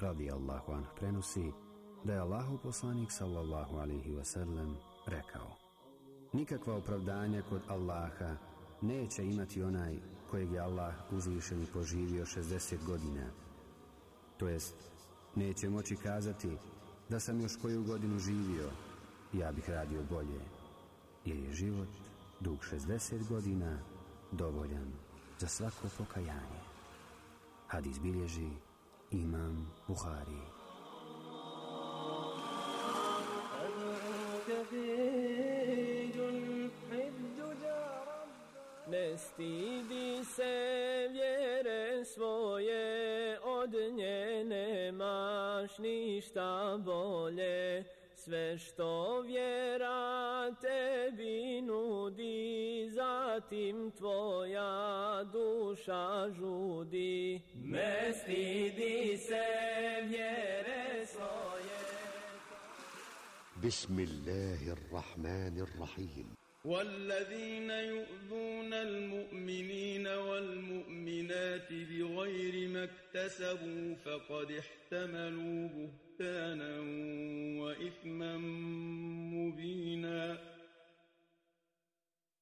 radi Allahu anh prenosi da je Allahu poslanik sallallahu alihi wasallam rekao Nikakva opravdanja kod Allaha neće imati onaj kojeg je Allah uzvišen i poživio 60 godina. To jest, neće moći kazati da sam još koju godinu živio, ja bih radio bolje, jer je život dug 60 godina dovoljan za svako pokajanje. Hadis bilježi Imam Buhari. Ne stidi se vjere svoje, od nje nemaš ništa bolje. Sve što vjera tebi nudi, zatim tvoja duša žudi. Se vjere svoje. Bismillahirrahmanirrahim. والذين يؤذون المؤمنين والمؤمنات بغير ما اكتسبوا فقد احتملوا بهتانا وإثما مبينا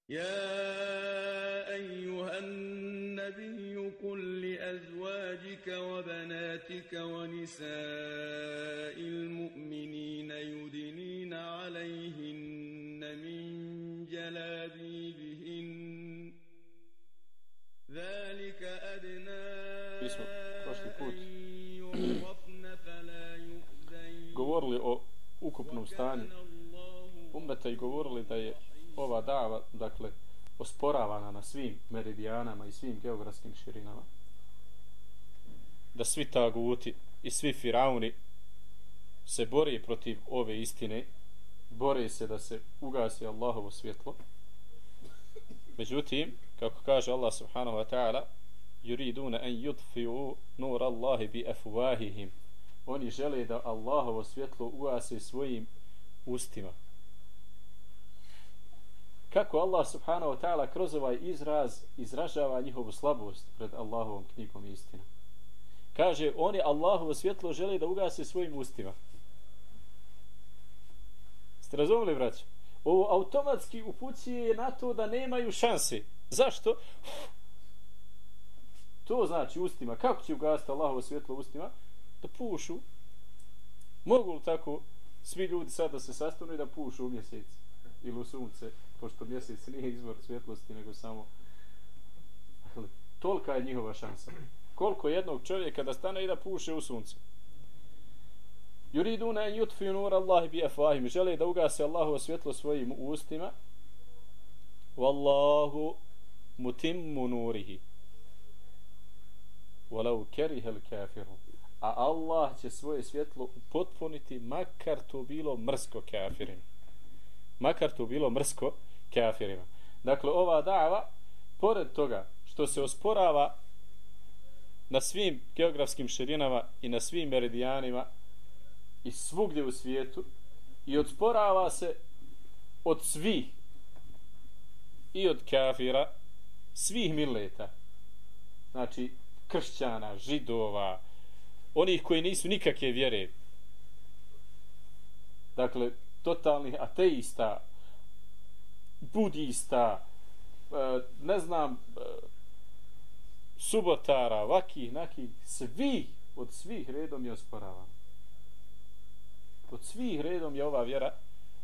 يا أيها النبي قل لأزواجك وبناتك ونساء المؤمنين يدنين عليهن من جلابيبهن. ذلك أدنى أن يعرفن فلا يؤذين. Govorili o ukupnom stanju. Ummeta i govorili da je ova dava, dakle, osporavana na svim meridijanama i svim geografskim širinama. Da svi taguti i svi firauni se bore protiv ove istine bore se da se ugasi Allahovo svjetlo. Međutim, kako kaže Allah subhanahu wa ta'ala, yuriduna an yudfi'u nur Allahi bi afwahihim. Oni žele da Allahovo svjetlo ugase svojim ustima. Kako Allah subhanahu wa ta'ala kroz ovaj izraz izražava njihovu slabost pred Allahovom knjigom istina. Kaže, oni Allahovo svjetlo žele da ugase svojim ustima. Ste razumili, braće? Ovo automatski upućuje na to da nemaju šanse. Zašto? To znači ustima. Kako će ugasiti Allahovo svjetlo ustima? Da pušu. Mogu li tako svi ljudi sad da se sastanu i da pušu u mjesec ili u sunce, pošto mjesec nije izvor svjetlosti, nego samo tolika je njihova šansa. Koliko jednog čovjeka da stane i da puše u sunce? Yuriduna an yutfi'u nur Allah bi afahim. Žele da ugase Allahu svjetlo svojim ustima. Wallahu mutimmu nurihi. Walau kerihel kafiru. A Allah će svoje svjetlo upotpuniti makar to bilo mrsko kafirima. Makar to bilo mrsko kafirima. Dakle, ova dava, pored toga što se osporava na svim geografskim širinama i na svim meridijanima i svugdje u svijetu i odsporava se od svih i od kafira svih mileta znači kršćana, židova onih koji nisu nikakve vjere dakle totalnih ateista budista e, ne znam e, subotara, vakih, nakih svi od svih redom je osporavano od svih redom je ova vjera,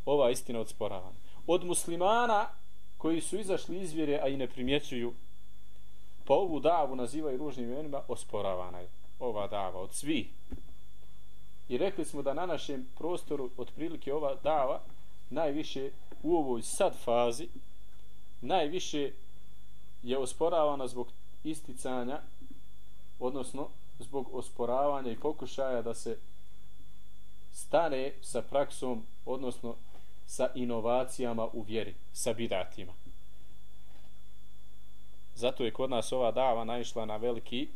ova istina odsporavana. Od muslimana koji su izašli iz vjere, a i ne primjećuju, pa ovu davu nazivaju ružnim imenima, osporavana je ova dava od svih. I rekli smo da na našem prostoru otprilike ova dava najviše u ovoj sad fazi najviše je osporavana zbog isticanja odnosno zbog osporavanja i pokušaja da se stane sa praksom, odnosno sa inovacijama u vjeri, sa bidatima. Zato je kod nas ova dava naišla na veliki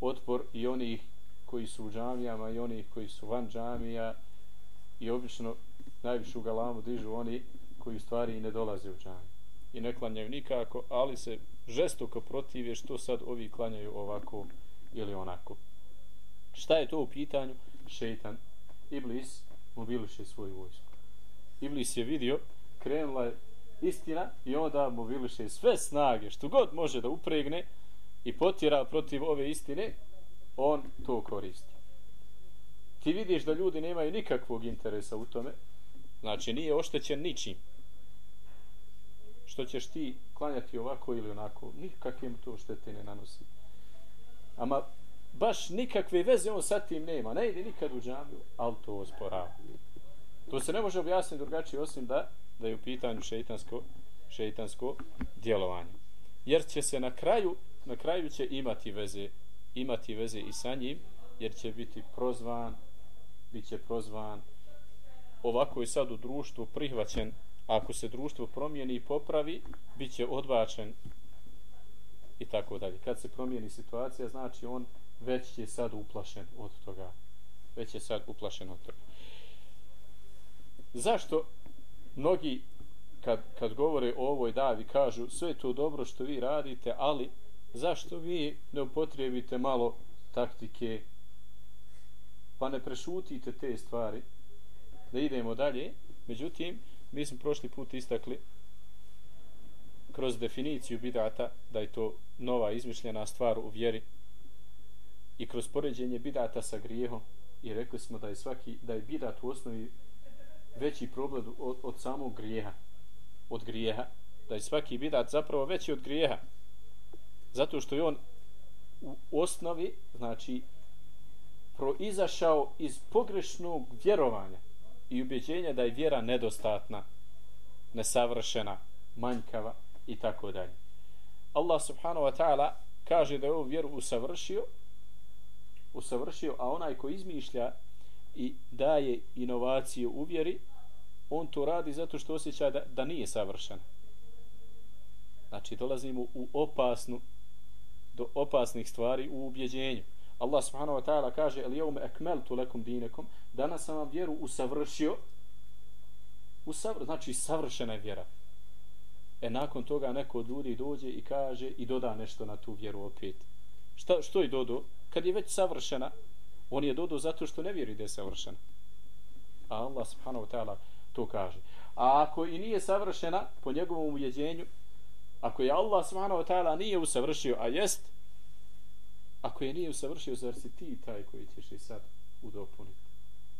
otpor i onih koji su u džamijama i onih koji su van džamija i obično najvišu galamu dižu oni koji u stvari i ne dolaze u džamiju i ne klanjaju nikako, ali se žestoko protive što sad ovi klanjaju ovako ili onako Šta je to u pitanju? Šeitan. Iblis mobiliše svoju vojsku. Iblis je vidio, krenula je istina i onda mobiliše sve snage, što god može da upregne i potjera protiv ove istine, on to koristi. Ti vidiš da ljudi nemaju nikakvog interesa u tome, znači nije oštećen ničim. Što ćeš ti klanjati ovako ili onako, nikakvim to štete ne nanosi. Ama baš nikakve veze on sa tim nema, ne ide nikad u džamiju, ali to osporava. To se ne može objasniti drugačije osim da da je u pitanju šeitansko šeitansko djelovanje. Jer će se na kraju na kraju će imati veze imati veze i sa njim jer će biti prozvan bit će prozvan ovako je sad u društvu prihvaćen ako se društvo promijeni i popravi bit će odbačen i tako dalje. Kad se promijeni situacija znači on već je sad uplašen od toga. Već je sad uplašen od toga. Zašto mnogi kad, kad govore o ovoj davi kažu sve to dobro što vi radite, ali zašto vi ne upotrijebite malo taktike pa ne prešutite te stvari da idemo dalje? Međutim mi smo prošli put istakli kroz definiciju bidata da je to nova izmišljena stvar u vjeri i kroz poređenje bidata sa grijehom. I rekli smo da je svaki da je bidat u osnovi veći problem od, od samog grijeha od grijeha. Da je svaki bidat zapravo veći od grijeha zato što je on u osnovi znači proizašao iz pogrešnog vjerovanja i ubjeđenja da je vjera nedostatna nesavršena manjkava i tako dalje Allah subhanahu wa ta'ala kaže da je ovu vjeru usavršio usavršio a onaj ko izmišlja i daje inovacije u vjeri, on to radi zato što osjeća da, da nije savršen. Znači, dolazimo u opasnu, do opasnih stvari u ubjeđenju. Allah subhanahu wa ta'ala kaže el jevme ekmeltu lekum dinekom danas sam vam vjeru usavršio. Usavr, znači savršena je vjera. E nakon toga neko od ljudi dođe i kaže i doda nešto na tu vjeru opet. Šta, što je dodo? kad je već savršena on je dodo zato što ne vjeri da je savršena. A Allah subhanahu wa ta'ala to kaže. A ako i nije savršena po njegovom ujeđenju ako je Allah subhanahu wa ta'ala nije usavršio a jest ako je nije usavršio zar si ti taj koji ćeš i sad udopuniti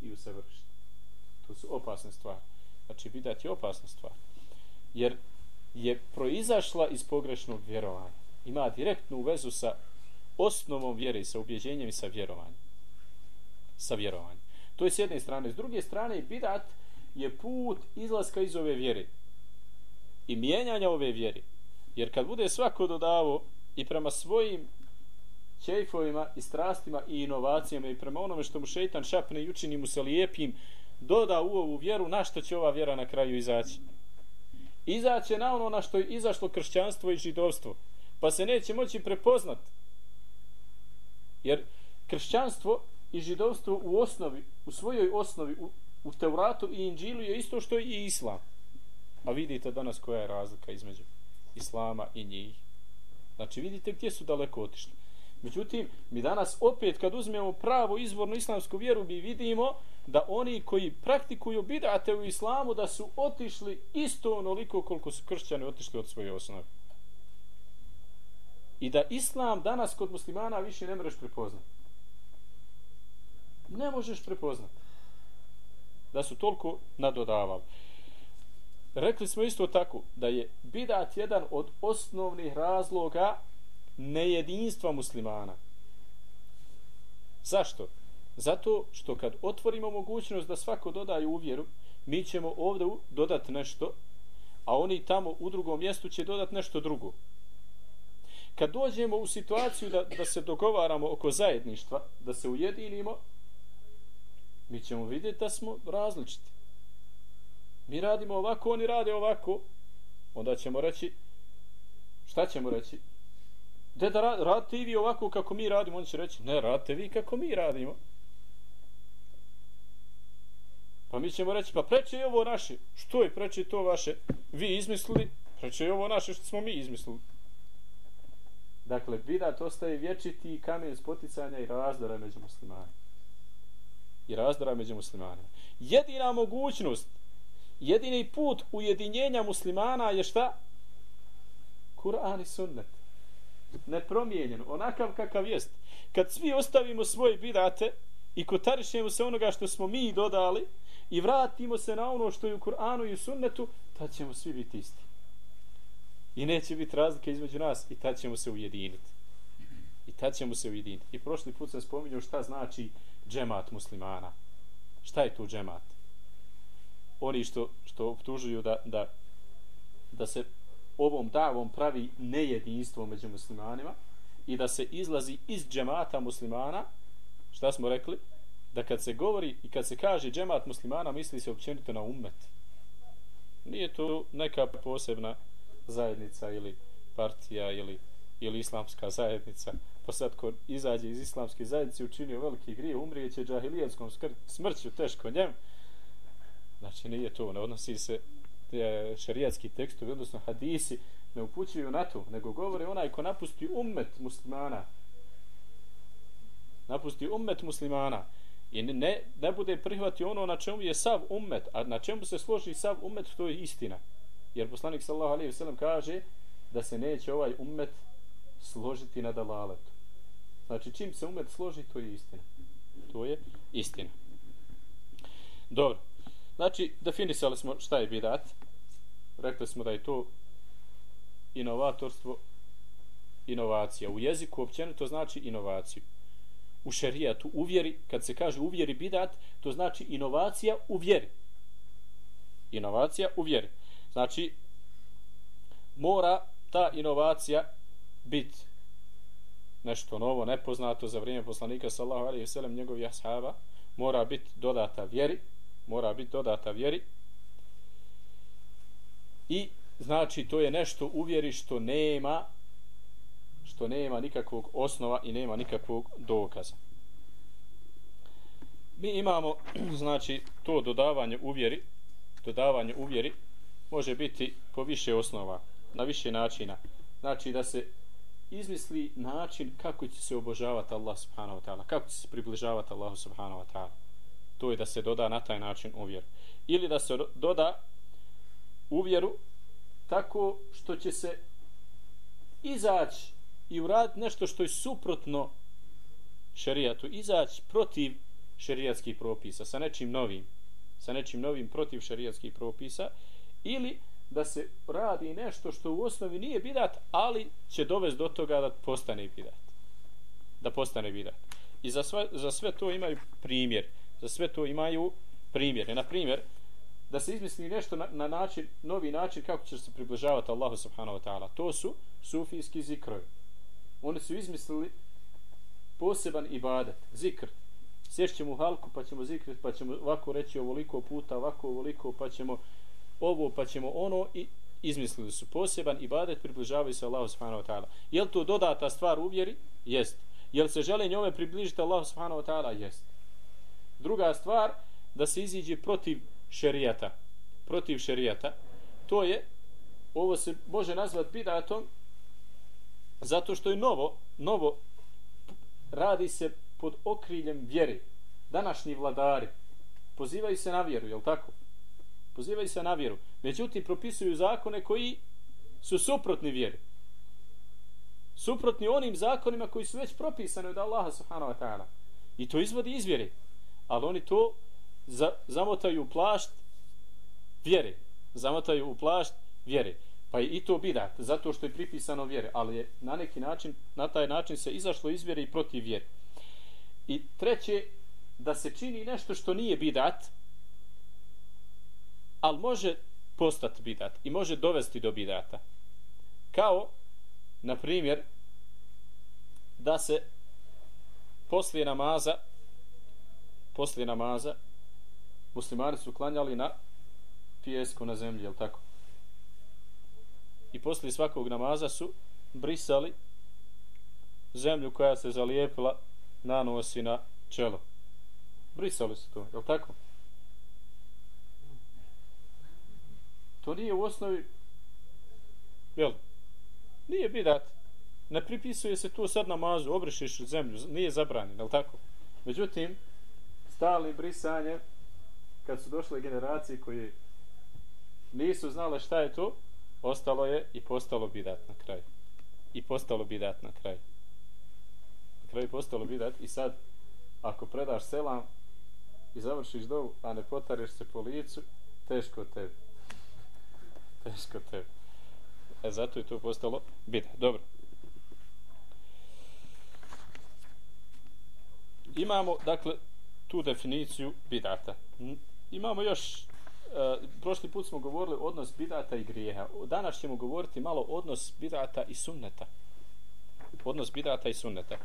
i usavršiti to su opasne stvari znači bidat je opasna stvar jer je proizašla iz pogrešnog vjerovanja ima direktnu vezu sa osnovom vjere, i sa ubjeđenjem i sa vjerovanjem. Sa vjerovanjem. To je s jedne strane. S druge strane, bidat je put izlaska iz ove vjere. I mijenjanja ove vjere. Jer kad bude svako dodavo i prema svojim kejfovima i strastima i inovacijama i prema onome što mu šeitan šapne i učini mu se lijepim, doda u ovu vjeru, na što će ova vjera na kraju izaći? Izaće na ono na što je izašlo kršćanstvo i židovstvo. Pa se neće moći prepoznat Jer kršćanstvo i židovstvo u osnovi, u svojoj osnovi, u, u Tevratu i Inđilu je isto što i Islam. A vidite danas koja je razlika između Islama i njih. Znači vidite gdje su daleko otišli. Međutim, mi danas opet kad uzmemo pravo izvornu islamsku vjeru, mi vidimo da oni koji praktikuju bidate u islamu, da su otišli isto onoliko koliko su kršćani otišli od svoje osnove i da islam danas kod muslimana više ne možeš prepoznati. Ne možeš prepoznati. Da su toliko nadodavali. Rekli smo isto tako da je bidat jedan od osnovnih razloga nejedinstva muslimana. Zašto? Zato što kad otvorimo mogućnost da svako dodaje u vjeru, mi ćemo ovdje dodati nešto, a oni tamo u drugom mjestu će dodati nešto drugo kad dođemo u situaciju da, da se dogovaramo oko zajedništva, da se ujedinimo, mi ćemo vidjeti da smo različiti. Mi radimo ovako, oni rade ovako, onda ćemo reći, šta ćemo reći? De da radite i vi ovako kako mi radimo, oni će reći, ne, radite vi kako mi radimo. Pa mi ćemo reći, pa preče je ovo naše. Što je preče to vaše? Vi izmislili, preče je ovo naše što smo mi izmislili Dakle, bidat ostaje vječiti kamen spoticanja i razdora među muslimanima. I razdora među muslimanima. Jedina mogućnost, jedini put ujedinjenja muslimana je šta? Kur'an i sunnet. Nepromijenjen, onakav kakav jest. Kad svi ostavimo svoje bidate i kotarišemo se onoga što smo mi dodali i vratimo se na ono što je u Kur'anu i u sunnetu, tad ćemo svi biti isti. I neće biti razlike između nas i tad ćemo se ujediniti. I tad ćemo se ujediniti. I prošli put sam spominjao šta znači džemat muslimana. Šta je tu džemat? Oni što, što optužuju da, da, da se ovom davom pravi nejedinstvo među muslimanima i da se izlazi iz džemata muslimana, šta smo rekli? Da kad se govori i kad se kaže džemat muslimana, misli se općenito na ummet. Nije to neka posebna zajednica ili partija ili, ili islamska zajednica. Pa sad ko izađe iz islamske zajednice učinio veliki grije, umrijeće džahilijetskom smrću teško njemu, Znači nije to, ne odnosi se te šarijatski tekstovi, odnosno hadisi, ne upućuju na to, nego govore onaj ko napusti ummet muslimana. Napusti ummet muslimana. I ne, ne bude prihvati ono na čemu je sav ummet, a na čemu se složi sav ummet, to je istina. Jer poslanik sallallahu alejhi ve sellem kaže da se neće ovaj ummet složiti na dalaletu. Znači čim se ummet složi, to je istina. To je istina. Dobro. Znači, definisali smo šta je bidat. Rekli smo da je to inovatorstvo, inovacija. U jeziku općenito znači inovaciju. U šerijatu, u vjeri, kad se kaže u vjeri bidat, to znači inovacija u vjeri. Inovacija u vjeri. Znači, mora ta inovacija biti nešto novo, nepoznato za vrijeme poslanika sallahu alaihi sallam njegovih ashaba, mora biti dodata vjeri, mora biti dodata vjeri i znači to je nešto u vjeri što nema što nema nikakvog osnova i nema nikakvog dokaza. Mi imamo znači to dodavanje u vjeri, dodavanje u vjeri može biti po više osnova, na više načina. Znači da se izmisli način kako će se obožavati Allah subhanahu wa ta'ala, kako će se približavati Allahu subhanahu wa ta'ala. To je da se doda na taj način u vjeru. Ili da se doda u vjeru tako što će se izaći i uraditi nešto što je suprotno šerijatu, izaći protiv šerijatskih propisa, sa nečim novim, sa nečim novim protiv šerijatskih propisa, ili da se radi nešto što u osnovi nije bidat, ali će dovesti do toga da postane bidat. Da postane bidat. I za sve, za sve to imaju primjer. Za sve to imaju primjere. Na primjer, da se izmisli nešto na, na način, novi način kako će se približavati Allahu subhanahu wa ta'ala. To su sufijski zikrovi. Oni su izmislili poseban ibadet, zikr. Sješćemo u halku pa ćemo zikriti, pa ćemo ovako reći ovoliko puta, ovako ovoliko, pa ćemo ovo pa ćemo ono i izmislili su poseban ibadet približavaju se Allahu subhanahu wa ta'ala. Je to dodata stvar u vjeri? Jest. Jel se žele njome približiti Allahu subhanahu wa ta'ala? Jest. Druga stvar, da se iziđe protiv šerijata. Protiv šerijata. To je, ovo se može nazvati bidatom, zato što je novo, novo radi se pod okriljem vjeri. Današnji vladari pozivaju se na vjeru, je tako? pozivaju se na vjeru. Međutim, propisuju zakone koji su suprotni vjeri. Suprotni onim zakonima koji su već propisani od Allaha subhanahu wa ta'ala. I to izvodi iz vjeri. Ali oni to za, zamotaju u plašt vjere. Zamotaju u plašt vjere. Pa je i to bidat, zato što je pripisano vjere. Ali je na neki način, na taj način se izašlo iz vjere i protiv vjere. I treće, da se čini nešto što nije bidat, ali može postati bidat i može dovesti do bidata. Kao, na primjer, da se poslije namaza poslije namaza muslimani su klanjali na pijesku na zemlji, je tako? I poslije svakog namaza su brisali zemlju koja se zalijepila na nos i na čelo. Brisali su to, je tako? To nije u osnovi jel? Nije bidat. ne pripisuje se to sad namazu, obrišeš zemlju, nije zabranjeno, je tako? Međutim, stali brisanje, kad su došle generacije koje nisu znale šta je to, ostalo je i postalo bidat na kraju. I postalo bidat na kraju. Na kraju postalo bidat i sad, ako predaš selam i završiš dovu, a ne potareš se po licu, teško tebi. Teško tebi. E zato je to postalo bidat. Dobro. Imamo, dakle, tu definiciju bidata. Imamo još, e, prošli put smo govorili odnos bidata i grijeha. Danas ćemo govoriti malo odnos bidata i sunneta. Odnos bidata i sunneta.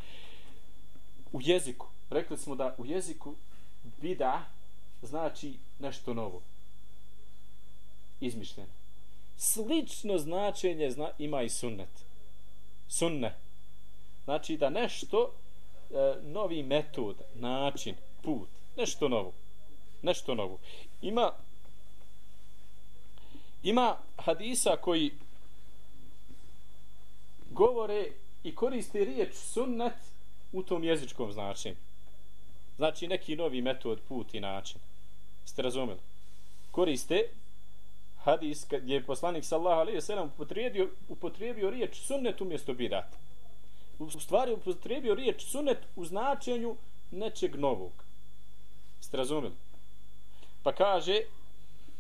U jeziku, rekli smo da u jeziku bida znači nešto novo. Izmišljeno. Slično značenje zna, ima i sunnet. Sunne. Znači da nešto e, novi metod, način, put, nešto novo. Nešto novo. Ima ima hadisa koji govore i koriste riječ sunnet u tom jezičkom značenju. Znači neki novi metod, put i način. Ste razumeli? Koriste hadis gdje je poslanik sallahu alaihi sallam upotrijebio, upotrijebio riječ sunnet umjesto bidata. U stvari upotrijebio riječ sunnet u značenju nečeg novog. Jeste razumeli? Pa kaže,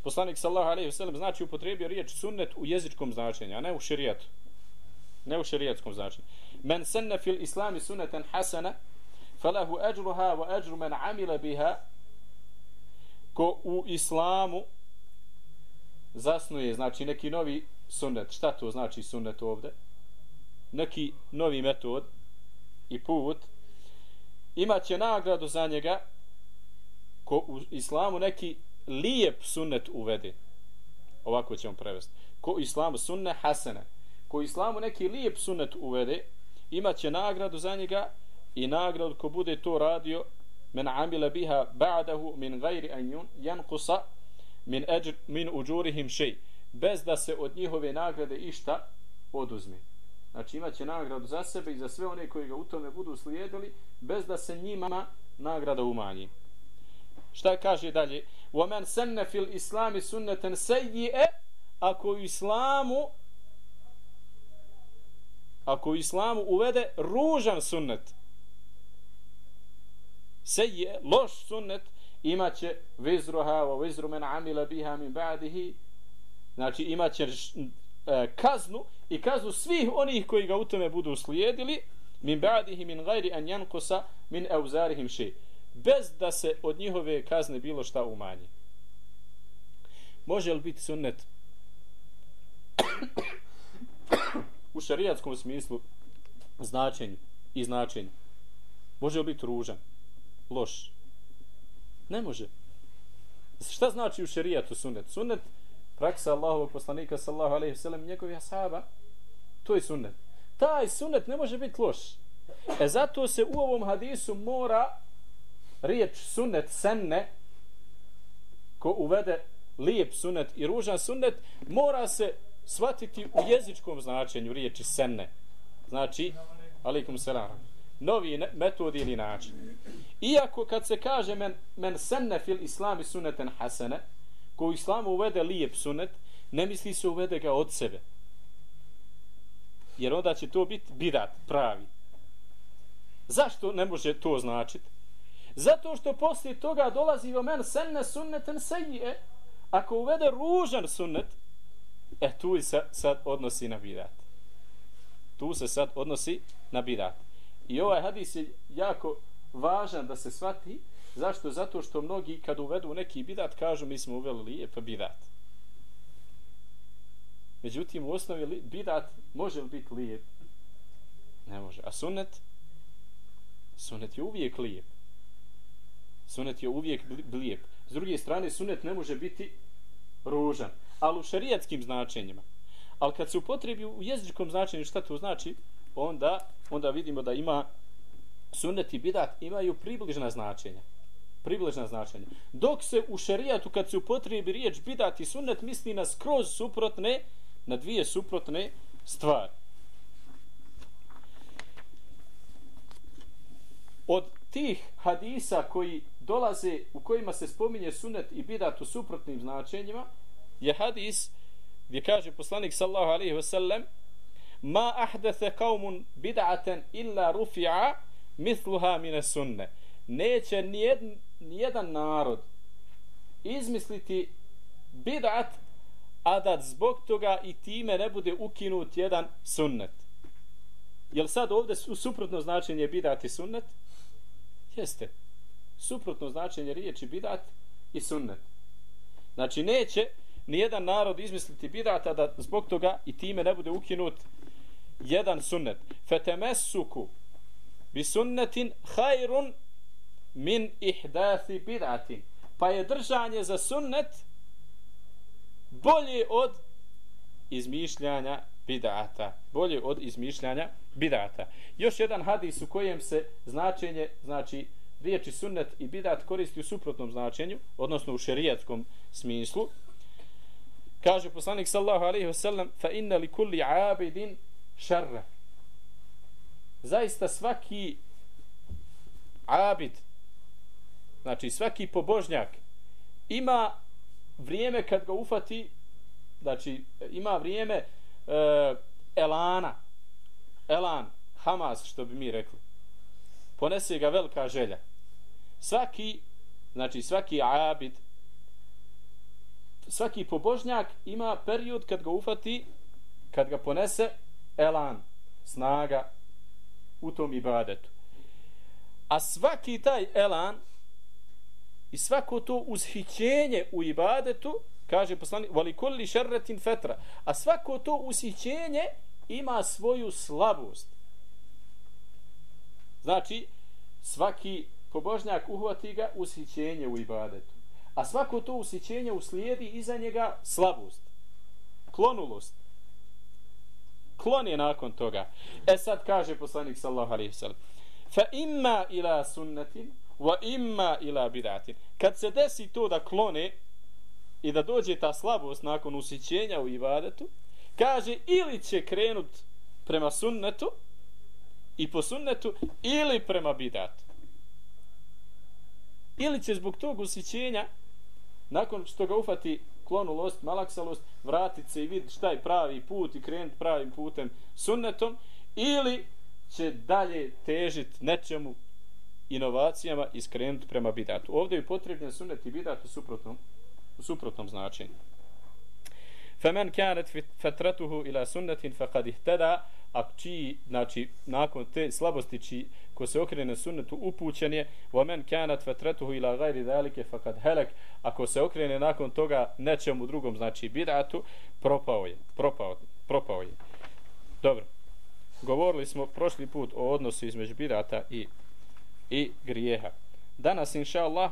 poslanik sallahu alaihi vselem, znači upotrebio riječ sunnet u jezičkom značenju, a ne u širijatu. Ne u šerijatskom značenju. Men senne fil islami sunneten hasana, falahu ajruha wa ajru men amila biha, ko u islamu zasnuje, znači neki novi sunnet. Šta to znači sunnet ovde? Neki novi metod i put. Imaće nagradu za njega ko u islamu neki lijep sunnet uvede. Ovako ćemo prevesti. Ko u islamu sunne hasene. Ko u islamu neki lijep sunnet uvede, imaće nagradu za njega i nagradu ko bude to radio men amila biha ba'dahu min gajri an yanqusa min, ajr, min uđurihim šej, bez da se od njihove nagrade išta oduzme. Znači imaće nagradu za sebe i za sve one koji ga u tome budu slijedili, bez da se njima nagrada umanji Šta kaže dalje? وَمَنْ سَنَّ فِي الْإِسْلَامِ سُنَّةً سَيِّئَ Ako u islamu ako u islamu uvede ružan sunnet seje, loš sunnet imaće vizruha wa vizru men amila biha min ba'dihi znači imaće e, kaznu i kaznu svih onih koji ga u tome budu slijedili min ba'dihi min gajri an jankusa min euzarihim še bez da se od njihove kazne bilo šta umanji može li biti sunnet u šarijatskom smislu značenju i značenju može li biti ružan loš Ne može. Šta znači u šerijatu sunnet? Sunnet, praksa Allahovog poslanika sallahu alaihi sallam, njegovih ashaba, to je sunnet. Taj sunnet ne može biti loš. E zato se u ovom hadisu mora riječ sunnet, senne, ko uvede lijep sunnet i ružan sunnet, mora se shvatiti u jezičkom značenju riječi senne. Znači, alaikum selam novi metod ili način. Iako kad se kaže men, men senne fil islami suneten hasene, ko u islamu uvede lijep sunet, ne misli se uvede ga od sebe. Jer onda će to biti bidat, pravi. Zašto ne može to značiti? Zato što poslije toga dolazi o men senne sunneten seje. Ako uvede ružan sunnet, e tu se sad odnosi na bidat. Tu se sad odnosi na bidat. I ovaj hadis je jako važan da se shvati. Zašto? Zato što mnogi kad uvedu neki bidat kažu mi smo uveli lijep bidat. Međutim, u osnovi bidat može li biti lijep? Ne može. A sunnet? Sunnet je uvijek lijep. Sunet je uvijek lijep. S druge strane, sunet ne može biti ružan. Ali u šarijatskim značenjima. Ali kad se upotrebi u jezičkom značenju, šta to znači? onda onda vidimo da ima sunet i bidat imaju približna značenja približna značenja dok se u šerijatu kad se upotrebi riječ bidat i sunet misli na skroz suprotne na dvije suprotne stvari od tih hadisa koji dolaze u kojima se spominje sunet i bidat u suprotnim značenjima je hadis gdje kaže poslanik sallahu alaihi wasallam ma ahdese qaumun bid'atan illa rufi'a misluha min sunne neće nijedan, nijedan narod izmisliti bid'at a da zbog toga i time ne bude ukinut jedan sunnet. Jel sad ovdje su suprotno značenje bidat i sunnet? Jeste suprotno značenje riječi bidat i sunnet. Znači neće nijedan narod izmisliti bidata da zbog toga i time ne bude ukinut jedan sunnet. Fetemesuku bi sunnetin hajrun min ihdathi bid'atin. Pa je držanje za sunnet bolje od izmišljanja bid'ata. Bolje od izmišljanja bid'ata. Još jedan hadis u kojem se značenje znači riječi sunnet i bidat koristi u suprotnom značenju odnosno u šerijatskom smislu. Kaže poslanik sallahu alaihi wasallam fa inna li kulli abidin šarra. Zaista svaki abid znači svaki pobožnjak ima vrijeme kad ga ufati znači ima vrijeme e, elana elan hamas što bi mi rekli. Ponese ga velika želja svaki znači svaki abid svaki pobožnjak ima period kad ga ufati kad ga ponese elan snaga u tom ibadetu. A svaki taj elan i svako to ushićenje u ibadetu kaže poslanik valikulli šerretin sharratin fatra. A svako to ushićenje ima svoju slabost. Znači svaki pobožnjak uhvati ga ushićenje u ibadetu. A svako to ushićenje uslijedi iza njega slabost klonulost. Klon je nakon toga. E sad kaže poslanik sallallahu alejhi ve sellem fa imma ila sunnatin wa imma ila bidatin. Kad se desi to da klone i da dođe ta slabost nakon usićenja u ibadetu kaže ili će krenut prema sunnetu i po sunnetu ili prema bidatu ili će zbog tog usjećenja nakon što ga ufati klonulost, malaksalost, vratit se i vidjeti šta je pravi put i krenuti pravim putem sunnetom, ili će dalje težit nečemu inovacijama i skrenuti prema bidatu. Ovdje je potrebno sunnet i bidat u suprotnom, u suprotnom značenju. Femen kanet fetratuhu ila sunnetin faqad ihtada, ih teda, a čiji, znači, nakon te slabosti čiji, ko se okrene sunnetu upućen je wa men kanat fatratuhu ila ghairi zalike faqad halak. Ako se okrene nakon toga nečemu drugom znači bidatu propao je propao propao je. Dobro. Govorili smo prošli put o odnosu između bidata i i grijeha. Danas inshallah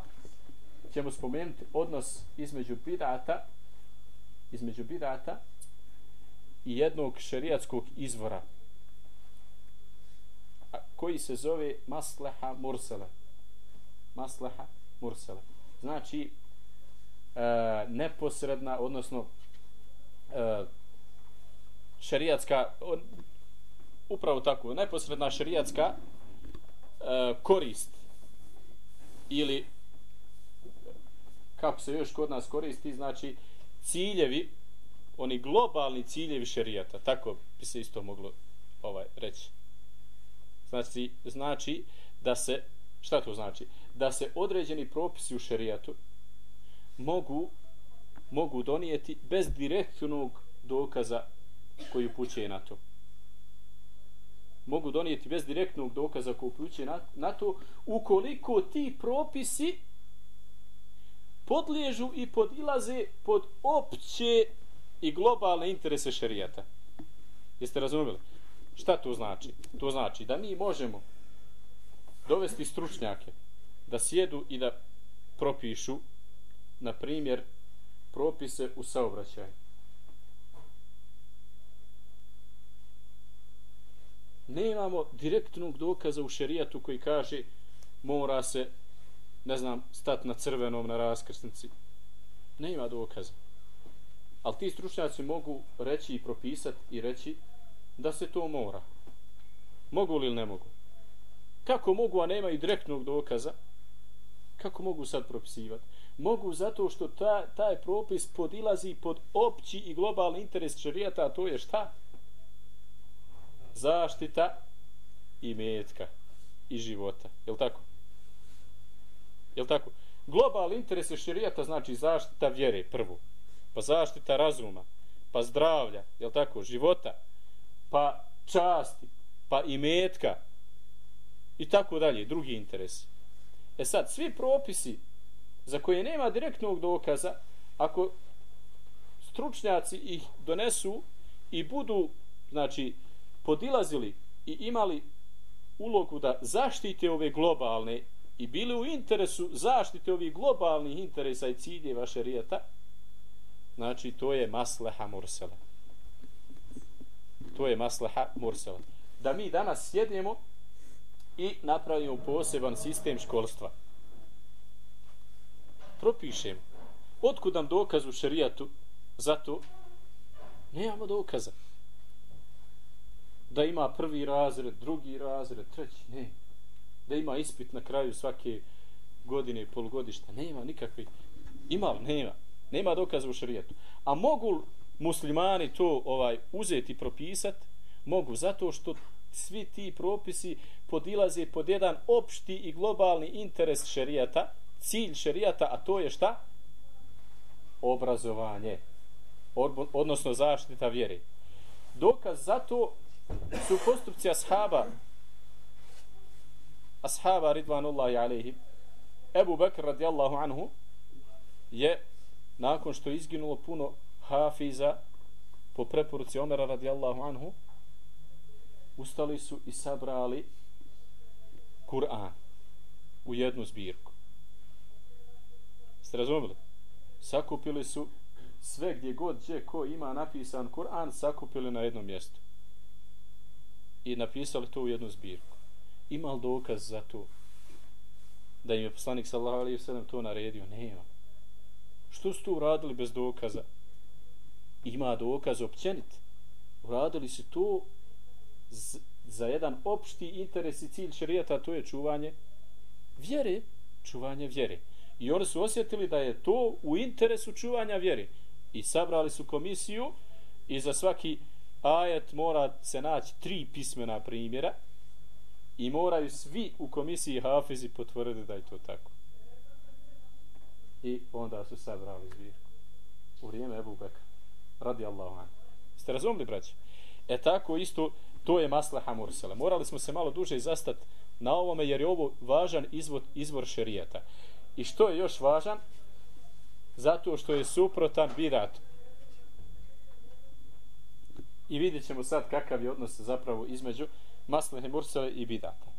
ćemo spomenuti odnos između bidata između bidata i jednog šerijatskog izvora koji se zove masleha mursele. Masleha mursele. Znači e, neposredna odnosno e, šerijatska upravo tako neposredna šerijatska e, korist ili kako se još kod nas koristi znači ciljevi oni globalni ciljevi šerijata. Tako bi se isto moglo ovaj reći znači znači da se šta to znači da se određeni propisi u šerijatu mogu mogu donijeti bez direktnog dokaza koji upućuje na to mogu donijeti bez direktnog dokaza koji upućuje na, na to ukoliko ti propisi podliježu i podilaze pod opće i globalne interese šerijata. Jeste razumeli? Šta to znači? To znači da mi možemo dovesti stručnjake da sjedu i da propišu na primjer propise u saobraćaju. Nemamo direktnog dokaza u šerijatu koji kaže mora se ne znam, stat na crvenom na raskrsnici. Nema dokaza. Ali ti stručnjaci mogu reći i propisati i reći da se to mora. Mogu li ili ne mogu? Kako mogu, a nema i direktnog dokaza? Kako mogu sad propisivati? Mogu zato što ta, taj propis podilazi pod opći i globalni interes šarijata, a to je šta? Zaštita i metka i života. Je tako? Je tako? Globalni interes šarijata znači zaštita vjere prvo, pa zaštita razuma, pa zdravlja, je tako? Života, pa časti, pa i metka i tako dalje, drugi interes. E sad, svi propisi za koje nema direktnog dokaza, ako stručnjaci ih donesu i budu, znači, podilazili i imali ulogu da zaštite ove globalne i bili u interesu zaštite ovih globalnih interesa i ciljeva šerijata, znači to je masleha mursela. To je maslaha mursela. Da mi danas sjednemo i napravimo poseban sistem školstva. Propišem. Otkud nam dokaz u šerijatu? Zato nemamo dokaza. Da ima prvi razred, drugi razred, treći, ne. Da ima ispit na kraju svake godine polugodišta. Nema nikakvi. Ima? Nema. Nema dokaza u šerijatu. A mogu muslimani to ovaj uzeti i propisati? Mogu, zato što svi ti propisi podilaze pod jedan opšti i globalni interes šerijata, cilj šerijata, a to je šta? Obrazovanje. Odnosno zaštita vjere. Dokaz za to su postupci ashaba ashaba ridvanullahi alaihim Ebu Bekr radijallahu anhu je nakon što je izginulo puno hafiza po preporuci Omera radijallahu anhu ustali su i sabrali Kur'an u jednu zbirku. Ste razumili? Sakupili su sve gdje god gdje ko ima napisan Kur'an, sakupili na jednom mjestu. I napisali to u jednu zbirku. Ima li dokaz za to? Da im je poslanik sallahu alaihi sallam to naredio? Nema. Što su to uradili bez dokaza? Ima dokaz općenit. Uradili su to za jedan opšti interes i cilj šarijata, to je čuvanje vjere, čuvanje vjere. I oni su osjetili da je to u interesu čuvanja vjere. I sabrali su komisiju i za svaki ajet mora se naći tri pismena primjera i moraju svi u komisiji hafizi potvrditi da je to tako. I onda su sabrali zbirku. U vrijeme Ebu Bekra. Radi Allahu Ste razumili, braći? E tako isto to je maslaha mursala. Morali smo se malo duže zastati na ovome jer je ovo važan izvor, izvor šerijata. I što je još važan? Zato što je suprotan bidat. I vidjet ćemo sad kakav je odnos zapravo između maslaha mursala i bidata.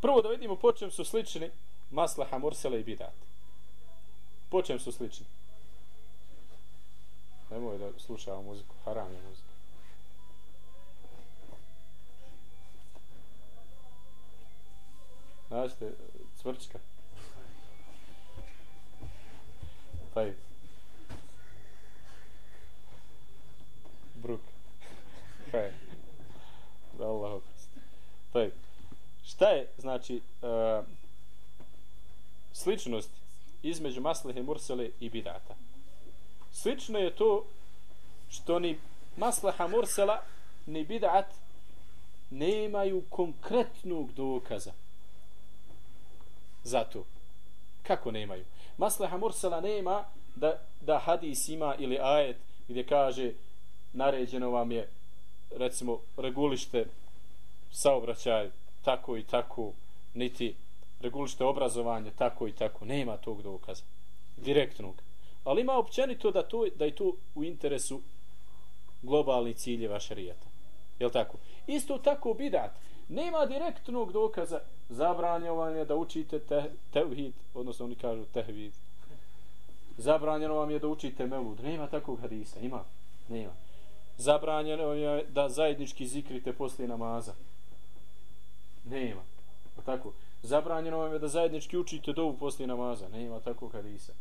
Prvo da vidimo po čem su slični maslaha mursala i bidata. Po čem su slični? Nemoj da slušamo muziku, haram je muzika. Znašte, e, cvrčka. Pa je. Bruk. Kaj. Da Allah oprosti. Pa. Šta je, znači, uh, sličnost između maslehe mursele i bidata? Slično je to što ni maslaha mursela ni bidat nemaju konkretnog dokaza za to. Kako nemaju? Maslaha mursala nema da, da hadis ima ili ajet gdje kaže naređeno vam je recimo regulište saobraćaj tako i tako niti regulište obrazovanje tako i tako. Nema tog dokaza. Direktnog. Ali ima općenito da, to, da je to u interesu globalni ciljeva šarijeta. Jel tako? Isto tako bidat. Nema direktnog dokaza zabranjeno da učite te, tevhid, odnosno oni kažu tehvid. Zabranjeno vam je da učite melud. Nema takvog hadisa, ima? Nema. Zabranjeno je da zajednički zikrite poslije namaza. Nema. O tako. Zabranjeno vam je da zajednički učite dovu poslije namaza. Nema takvog hadisa.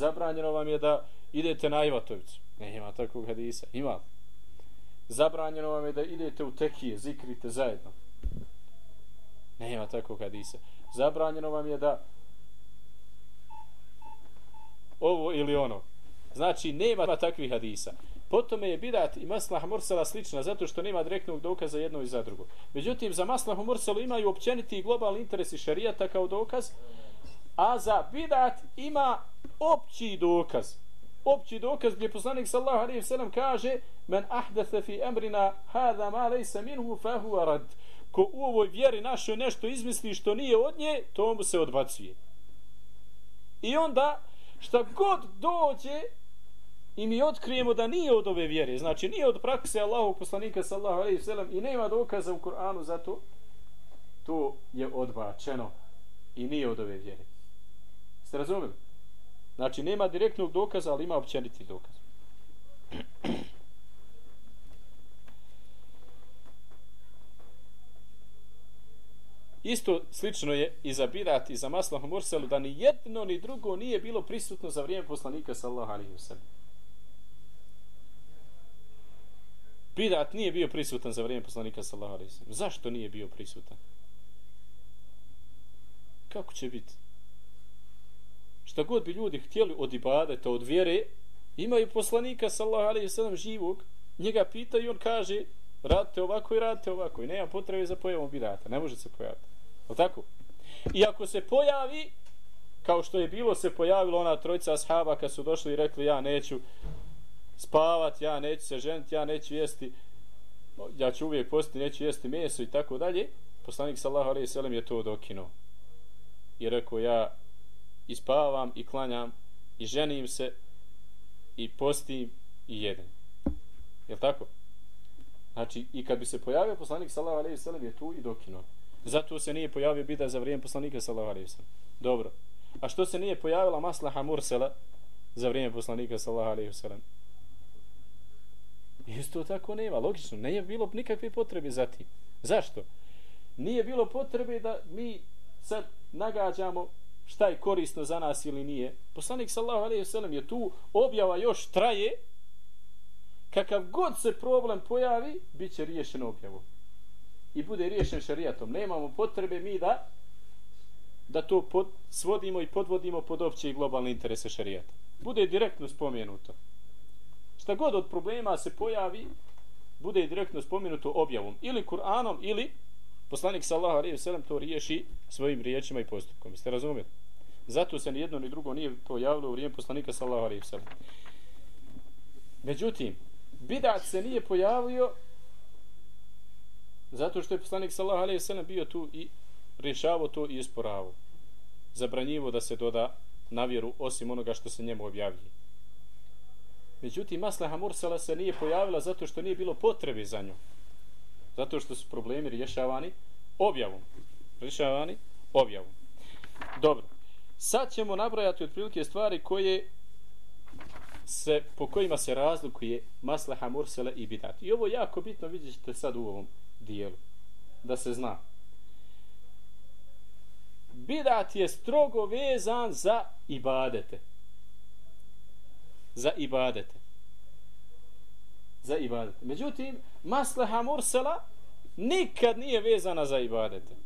Zabranjeno vam je da idete na Ivatovicu. Nema takvog hadisa. Ima. Zabranjeno vam je da idete u tekije, zikrite zajedno Nema takvog hadisa. Zabranjeno vam je da ovo ili ono. Znači, nema takvih hadisa. Potom je bidat i maslah mursala slična, zato što nema direktnog dokaza jedno i za drugo. Međutim, za maslah mursalu imaju općeniti i globalni interesi šarijata kao dokaz, a za bidat ima opći dokaz. Opći dokaz gdje poslanik sallahu alaihi sallam kaže men ahdatha fi emrina hada ma lejsa minhu fahu arad. Ko u ovoj vjeri našoj nešto izmisli što nije od nje, to mu se odbacuje. I onda, šta god dođe, i mi otkrijemo da nije od ove vjere, znači nije od prakse Allahog poslanika sallahu alaihi sallam i nema dokaza u Kur'anu za to, to je odbačeno i nije od ove vjere. Ste razumeli? Znači nema direktnog dokaza, ali ima općeniti dokaz. Isto slično je i za Birat i za Maslahu Murselu da ni jedno ni drugo nije bilo prisutno za vrijeme poslanika sallahu alaihi sallam. bidat nije bio prisutan za vrijeme poslanika sallallahu alejhi ve sellem. Zašto nije bio prisutan? Kako će biti? Šta god bi ljudi htjeli od ibadeta, od vjere, imaju poslanika sallallahu alejhi ve sellem živog, njega pita i on kaže radite ovako i radite ovako i nema potrebe za pojavom bidata, ne može se pojaviti. Al tako? I ako se pojavi, kao što je bilo se pojavilo ona trojica ashaba kad su došli i rekli ja neću spavat, ja neću se ženiti, ja neću jesti, ja ću uvijek postiti, neću jesti meso i tako dalje. Poslanik sallahu alaihi sallam je to dokinuo. I rekao ja i spavam i klanjam i ženim se i postim i jedem. Je tako? Znači, i kad bi se pojavio poslanik sallahu alaihi sallam je tu i dokinuo. Zato se nije pojavio bida za vrijeme poslanika sallahu alaihi sallam. Dobro. A što se nije pojavila maslaha mursela za vrijeme poslanika sallahu alaihi sallam? Isto tako nema, logično, ne je bilo nikakve potrebe za tim. Zašto? Nije bilo potrebe da mi sad nagađamo šta je korisno za nas ili nije. Poslanik sallahu alaihi sallam je tu, objava još traje, kakav god se problem pojavi, bit će riješen objavom. I bude riješen šarijatom. Nemamo potrebe mi da da to pod, svodimo i podvodimo pod opće i globalne interese šarijata. Bude direktno spomenuto šta god od problema se pojavi, bude direktno spomenuto objavom. Ili Kur'anom, ili poslanik sallahu alaihi sallam to riješi svojim riječima i postupkom. Jeste razumeli? Zato se ni jedno ni drugo nije pojavilo u vrijeme poslanika sallallahu alejhi ve sellem. Međutim, bidat se nije pojavio zato što je poslanik sallallahu alejhi ve sellem bio tu i rješavao to i isporavao. Zabranjivo da se doda na vjeru osim onoga što se njemu objavljuje. Međutim, maslaha mursala se nije pojavila zato što nije bilo potrebe za nju. Zato što su problemi rješavani objavom. Rješavani objavom. Dobro. Sad ćemo nabrajati otprilike stvari koje se, po kojima se razlikuje maslaha mursala i bidat. I ovo jako bitno vidjet ćete sad u ovom dijelu. Da se zna. Bidat je strogo vezan za ibadete za ibadete. Za ibadete. Međutim, maslaha mursala nikad nije vezana za ibadete.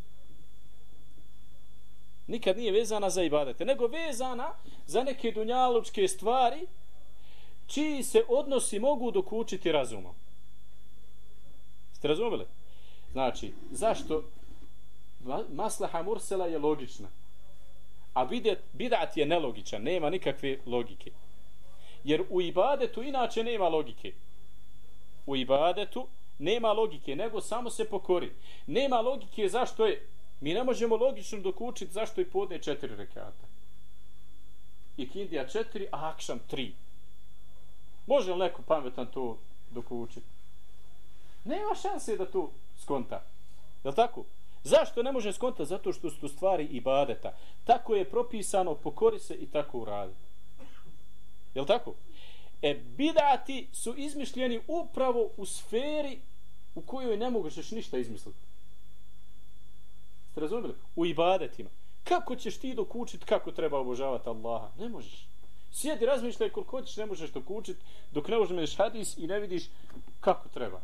Nikad nije vezana za ibadete, nego vezana za neke dunjalučke stvari čiji se odnosi mogu dokučiti razumom. Ste razumeli? Znači, zašto maslaha mursela je logična, a bidat, bidat je nelogičan, nema nikakve logike. Jer u ibadetu inače nema logike. U ibadetu nema logike, nego samo se pokori. Nema logike zašto je... Mi ne možemo logično dokučiti zašto je podne četiri rekata. I kindija četiri, a akšam tri. Može li neko pametan to dokučiti? Nema šanse da to skonta. Je li tako? Zašto ne može skonta? Zato što su to stvari ibadeta. Tako je propisano, pokori se i tako uradi. Je tako? E, bidati su izmišljeni upravo u sferi u kojoj ne možeš ništa izmisliti. Ste razumeli? U ibadetima. Kako ćeš ti dok učit kako treba obožavati Allaha? Ne možeš. Sjedi, razmišljaj koliko hoćeš, ne možeš dok učit, dok ne možeš hadis i ne vidiš kako treba.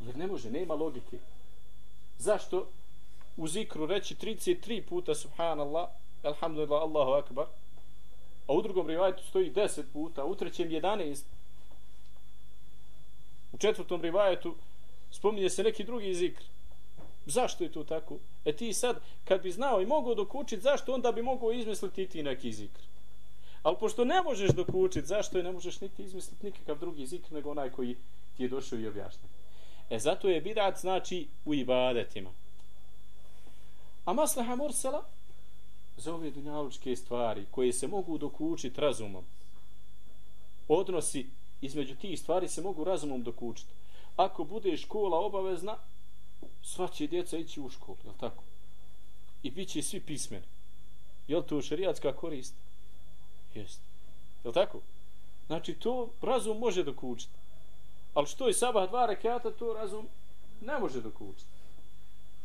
Jer ne može, nema logike. Zašto? u zikru reći 33 puta subhanallah, alhamdulillah, Allahu akbar, a u drugom rivajetu stoji 10 puta, u trećem 11, u četvrtom rivajetu spominje se neki drugi zikr. Zašto je to tako? E ti sad, kad bi znao i mogao dokučiti, zašto onda bi mogao izmisliti ti neki zikr? Ali pošto ne možeš dokučiti, zašto je ne možeš niti izmisliti nikakav drugi zikr nego onaj koji ti je došao i objašnjen? E zato je bidat znači u ibadetima. A maslaha mursala za ove dunjalučke stvari koje se mogu dokučiti razumom. Odnosi između tih stvari se mogu razumom dokučiti. Ako bude škola obavezna, sva će djeca ići u školu, je tako? I bit će svi pismeni. Je li to šerijatska korist? Jest. Je tako? Znači, to razum može dokučiti. Ali što je sabah dva rekata, to razum ne može dokučiti.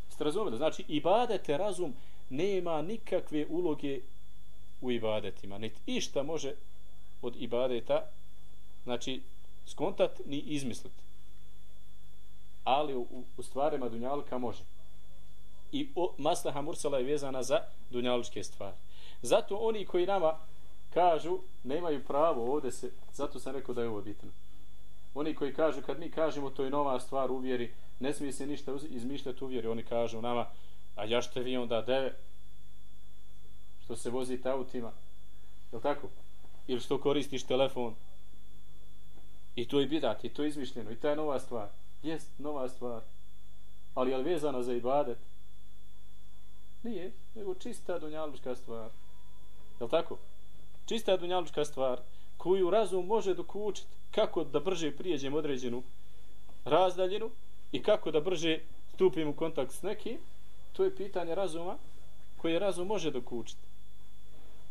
Ste razumeli? Znači, ibadete razum nema nikakve uloge u ibadetima. Niti išta može od ibadeta znači skontat ni izmisliti. Ali u, u stvarima dunjalka može. I o, maslaha mursala je vezana za dunjaličke stvari. Zato oni koji nama kažu, nemaju pravo ovde se, zato sam rekao da je ovo bitno. Oni koji kažu, kad mi kažemo to je nova stvar u vjeri, ne smije se ništa izmišljati u vjeri, oni kažu nama, a ja što vi onda deve, što se vozite autima, je tako? Ili što koristiš telefon, I to je bidat, i to je izmišljeno, i to je nova stvar. Jest nova stvar. Ali je li vezana za ibadet? Nije, nego čista dunjalučka stvar. Je tako? Čista dunjalučka stvar koju razum može dokučiti kako da brže prijeđem određenu razdaljinu i kako da brže stupim u kontakt s nekim, to je pitanje razuma koje razum može dokučiti.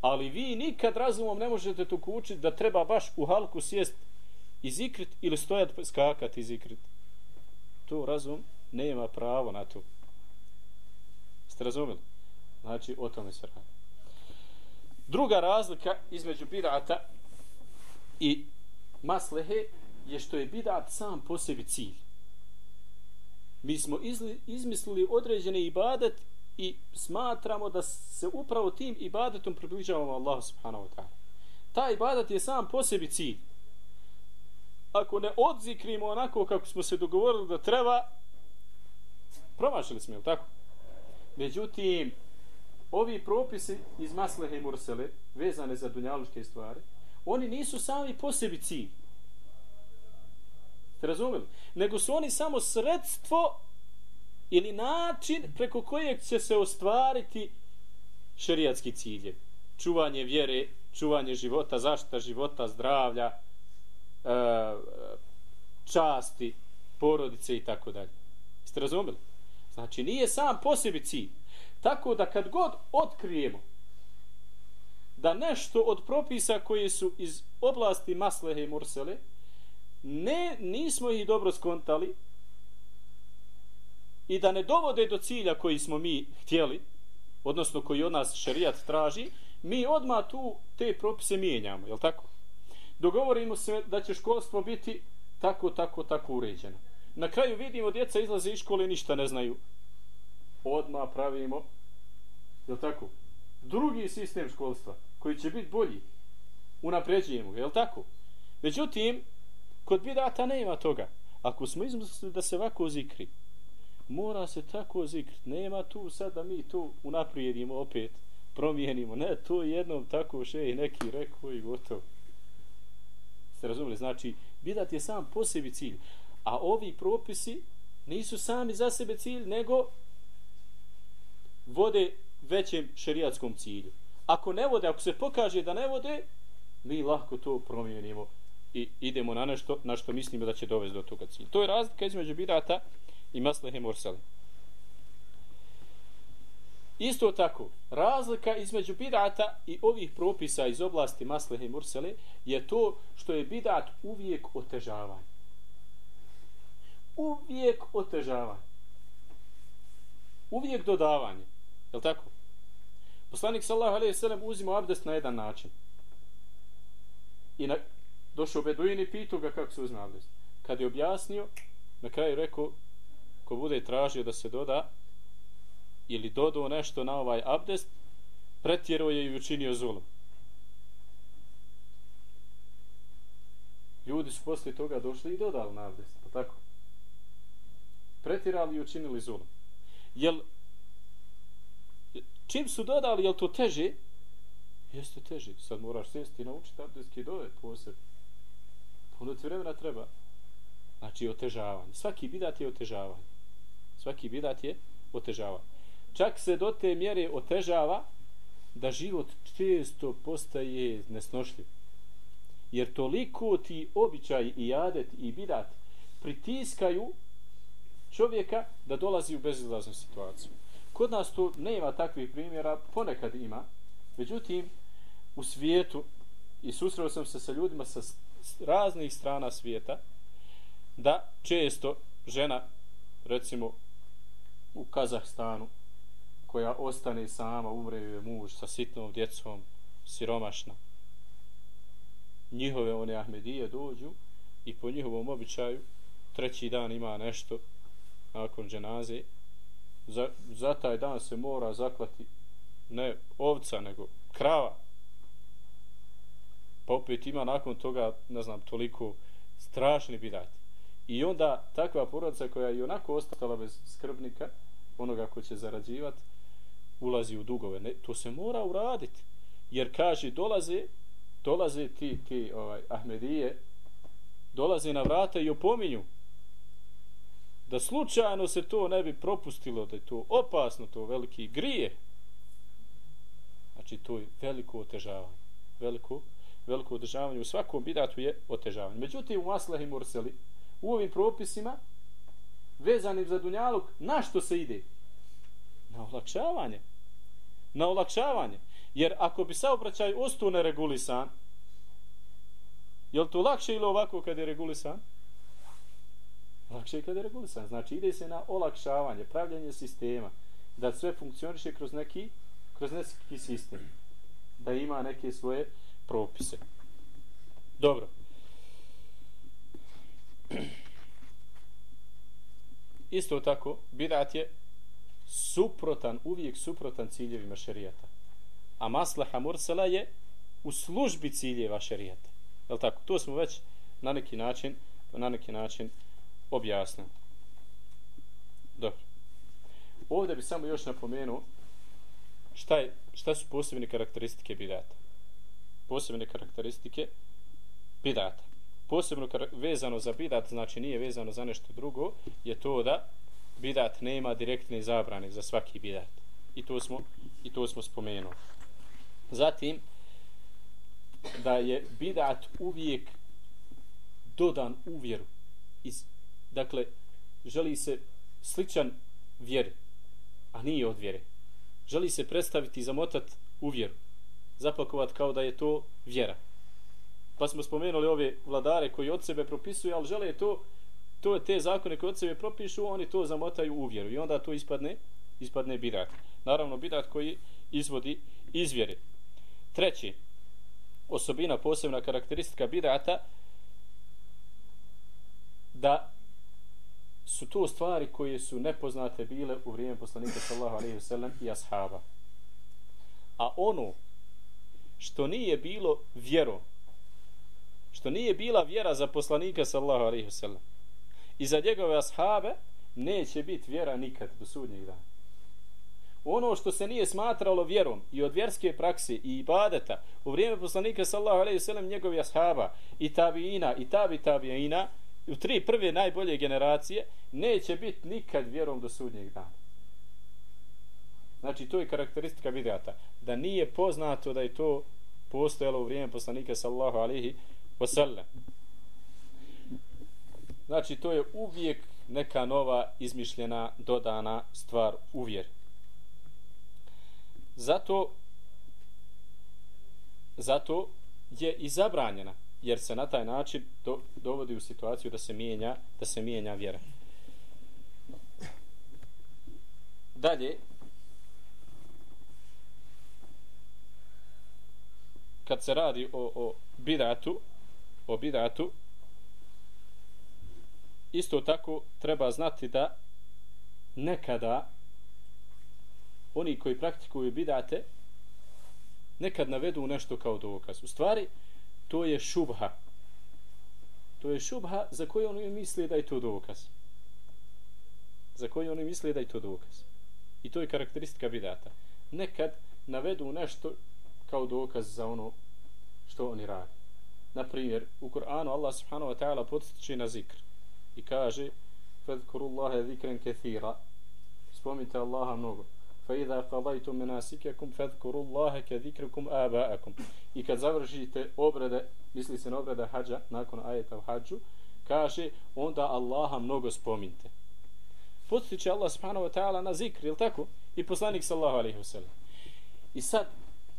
Ali vi nikad razumom ne možete dokučiti da treba baš u halku sjest izikrit ili stojat skakat izikrit. To razum nema pravo na to. Ste razumeli? Znači, o tome se radi. Druga razlika između bidata i maslehe je što je bidat sam po sebi cilj. Mi smo izli, izmislili određene ibadet i smatramo da se upravo tim ibadetom približavamo Allahu subhanahu wa ta'ala. Taj ibadet je sam po sebi cilj ako ne odzikrimo onako kako smo se dogovorili da treba, promašili smo, jel tako? Međutim, ovi propisi iz Maslehe i Mursele, vezane za dunjaluške stvari, oni nisu sami po sebi cilj. Ste razumeli? Nego su oni samo sredstvo ili način preko kojeg će se ostvariti šerijatski cilje. Čuvanje vjere, čuvanje života, zaštita života, zdravlja, E, časti, porodice i tako dalje. Jeste razumeli? Znači, nije sam po sebi cilj. Tako da kad god otkrijemo da nešto od propisa koji su iz oblasti maslehe i mursele, ne, nismo ih dobro skontali i da ne dovode do cilja koji smo mi htjeli, odnosno koji od nas šerijat traži, mi odma tu te propise mijenjamo, je tako? Dogovorimo se da će školstvo biti tako, tako, tako uređeno. Na kraju vidimo djeca izlaze iz škole i ništa ne znaju. Odma pravimo, je tako? Drugi sistem školstva koji će biti bolji. Unapređujemo ga, je tako? Međutim, kod bidata nema toga. Ako smo izmislili da se ovako zikri, mora se tako zikri. Nema tu sad da mi to unaprijedimo opet, promijenimo. Ne, to jednom tako še i neki rekao i gotovo. Ste razumeli? Znači, bidat je sam po sebi cilj. A ovi propisi nisu sami za sebe cilj, nego vode većem šerijatskom cilju. Ako ne vode, ako se pokaže da ne vode, mi lahko to promijenimo i idemo na nešto na što mislimo da će dovesti do toga cilja. To je razlika između bidata i maslehe morsale. Isto tako, razlika između bidata i ovih propisa iz oblasti maslehe i mursele je to što je bidat uvijek otežavanje. Uvijek otežavanje. Uvijek dodavanje. Je li tako? Poslanik sallahu alaihi sallam uzima abdest na jedan način. I na, došao Beduin i pitu ga kako se uzme abdest. Kad je objasnio, na kraju rekao, ko bude tražio da se doda, ili dodao nešto na ovaj abdest, pretjerao je i učinio zulom. Ljudi su posle toga došli i dodali na abdest, pa tako? Pretjerali i učinili zulom. Jel, čim su dodali, jel to teže? Jeste teže. Sad moraš sjesti i naučiti abdestke dove posebno. Puno ti vremena treba. Znači, otežavanje. Svaki bidat je otežavanje. Svaki bidat je otežavanje. Čak se do te mjere otežava da život često postaje nesnošljiv. Jer toliko ti običaj i adet i bidat pritiskaju čovjeka da dolazi u bezizlaznu situaciju. Kod nas to nema takvih primjera, ponekad ima. Međutim, u svijetu i susreo sam se sa ljudima sa raznih strana svijeta da često žena recimo u Kazahstanu koja ostane sama, umre je muž sa sitnom djecom, siromašna. Njihove one Ahmedije dođu i po njihovom običaju treći dan ima nešto nakon dženaze. Za, za taj dan se mora zaklati ne ovca, nego krava. Pa opet ima nakon toga, ne znam, toliko strašni bidati. I onda takva porodica koja je onako ostala bez skrbnika, onoga ko će zarađivati, ulazi u dugove. Ne, to se mora uraditi. Jer kaže, dolaze, dolaze ti, ti ovaj, Ahmedije, dolaze na vrata i opominju da slučajno se to ne bi propustilo, da je to opasno, to veliki grije. Znači, to je veliko otežavanje. Veliko, veliko otežavanje. U svakom bidatu je otežavanje. Međutim, u Maslahi Murseli, u ovim propisima, vezanim za Dunjaluk, na što se ide? Na olakšavanje na olakšavanje. Jer ako bi saobraćaj ostao neregulisan, je li to lakše ili ovako kad je regulisan? Lakše je kad je regulisan. Znači ide se na olakšavanje, pravljanje sistema, da sve funkcioniše kroz neki, kroz neki sistem. Da ima neke svoje propise. Dobro. Isto tako, bidat je suprotan, uvijek suprotan ciljevima šerijata. A maslaha mursala je u službi ciljeva šerijata. Je tako? To smo već na neki način na neki način objasnili. Dobro. Ovdje bi samo još napomenuo šta, je, šta su posebne karakteristike bidata. Posebne karakteristike bidata. Posebno vezano za bidat, znači nije vezano za nešto drugo, je to da bidat nema direktne zabrane za svaki bidat. I to smo, i to smo spomenuli. Zatim, da je bidat uvijek dodan u vjeru. Iz, dakle, želi se sličan vjeri, a nije od vjere. Želi se predstaviti i zamotat u vjeru. Zapakovat kao da je to vjera. Pa smo spomenuli ove vladare koji od sebe propisuju, ali žele to to te zakone koje od sebe propišu, oni to zamotaju u vjeru i onda to ispadne ispadne bidat. Naravno bidat koji izvodi iz vjere. Treći, osobina, posebna karakteristika bidata da su to stvari koje su nepoznate bile u vrijeme poslanika sallahu alaihi wasallam i ashaba. A ono što nije bilo vjero, što nije bila vjera za poslanika sallahu alaihi wasallam, i za njegove ashabe neće biti vjera nikad do sudnjeg dana. Ono što se nije smatralo vjerom i od vjerske prakse i ibadeta u vrijeme poslanika sallahu alaihi sallam njegovi ashaba i tabiina i tabi tabiina u tri prve najbolje generacije neće biti nikad vjerom do sudnjeg dana. Znači to je karakteristika bidata. Da nije poznato da je to postojalo u vrijeme poslanika sallahu alaihi wasallam. Znači, to je uvijek neka nova izmišljena, dodana stvar u vjeri. Zato, zato je i zabranjena, jer se na taj način do, dovodi u situaciju da se mijenja, da se mijenja vjera. Dalje, kad se radi o, o bidatu, o bidatu, isto tako treba znati da nekada oni koji praktikuju bidate, nekad navedu nešto kao dokaz. U stvari, to je šubha. To je šubha za koju oni misle da je to dokaz. Za koju oni misle da je to dokaz. I to je karakteristika bidata. Nekad navedu nešto kao dokaz za ono što oni radi. Na primjer, u Kur'anu Allah subhanahu wa ta'ala podstiče na zikr i kaže فَذْكُرُ اللَّهَ ذِكْرًا كَثِيرًا Spomnite Allaha mnogo. فَإِذَا قَضَيْتُمْ مَنَاسِكَكُمْ فَذْكُرُوا اللَّهَ كَذِكْرِكُمْ آبَاءَكُمْ I kad završite obrede, misli se na obrede hađa, nakon ajeta u hađu, kaže onda Allaha mnogo spominjte. Podstiče Allah subhanahu wa ta'ala na zikr, je tako? I poslanik sallahu alaihi wa sallam. I sad,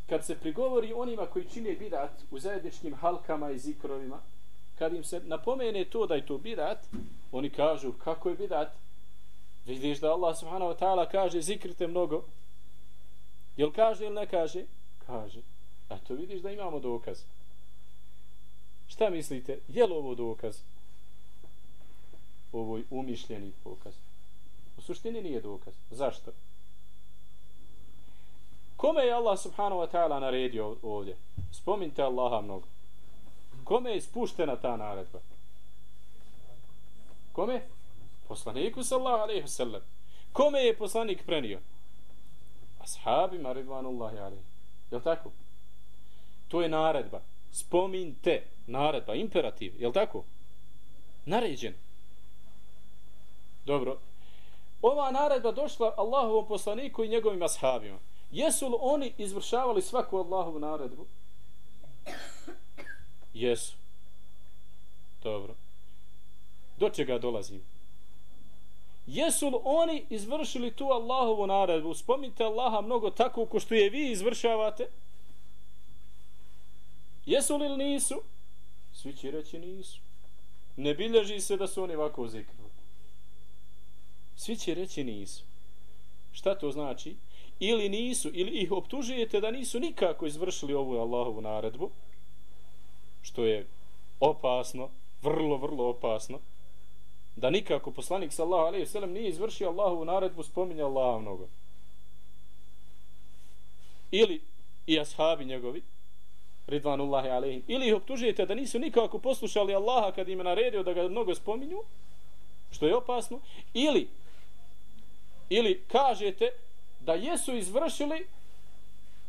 kad se prigovori onima koji čine bidat u zajedničkim halkama i zikrovima, kad im se napomene to da je to bidat, oni kažu kako je bidat? Vidiš da Allah subhanahu wa ta'ala kaže zikrite mnogo. Jel kaže ili ne kaže? Kaže. A to vidiš da imamo dokaz. Šta mislite? Je li ovo dokaz? Ovo je umišljeni dokaz. U suštini nije dokaz. Zašto? Kome je Allah subhanahu wa ta'ala naredio ovdje? Spominjte Allaha mnogo. Kome je ispuštena ta naredba? Kome? Poslaniku sallahu alaihi sallam. Kome je poslanik prenio? Ashabima ridvanullahi alaihi. Je tako? To je naredba. Spominjte. Naredba, imperativ. Je tako? Naređen. Dobro. Ova naredba došla Allahovom poslaniku i njegovim ashabima. Jesu li oni izvršavali svaku Allahovu naredbu? Jesu. Dobro. Do čega dolazim? Jesu li oni izvršili tu Allahovu naredbu? Spomnite Allaha mnogo tako ko što je vi izvršavate? Jesu li nisu? Svi će reći nisu. Ne bilježi se da su oni ovako zikrili. Svi će reći nisu. Šta to znači? ili nisu, ili ih optužujete da nisu nikako izvršili ovu Allahovu naredbu, što je opasno, vrlo, vrlo opasno, da nikako poslanik sallahu alaihi sallam nije izvršio Allahovu naredbu, spominja Allaha mnogo. Ili i ashabi njegovi, ridvanullahi alaihim, ili ih optužujete da nisu nikako poslušali Allaha kad im je naredio da ga mnogo spominju, što je opasno, ili ili kažete da jesu izvršili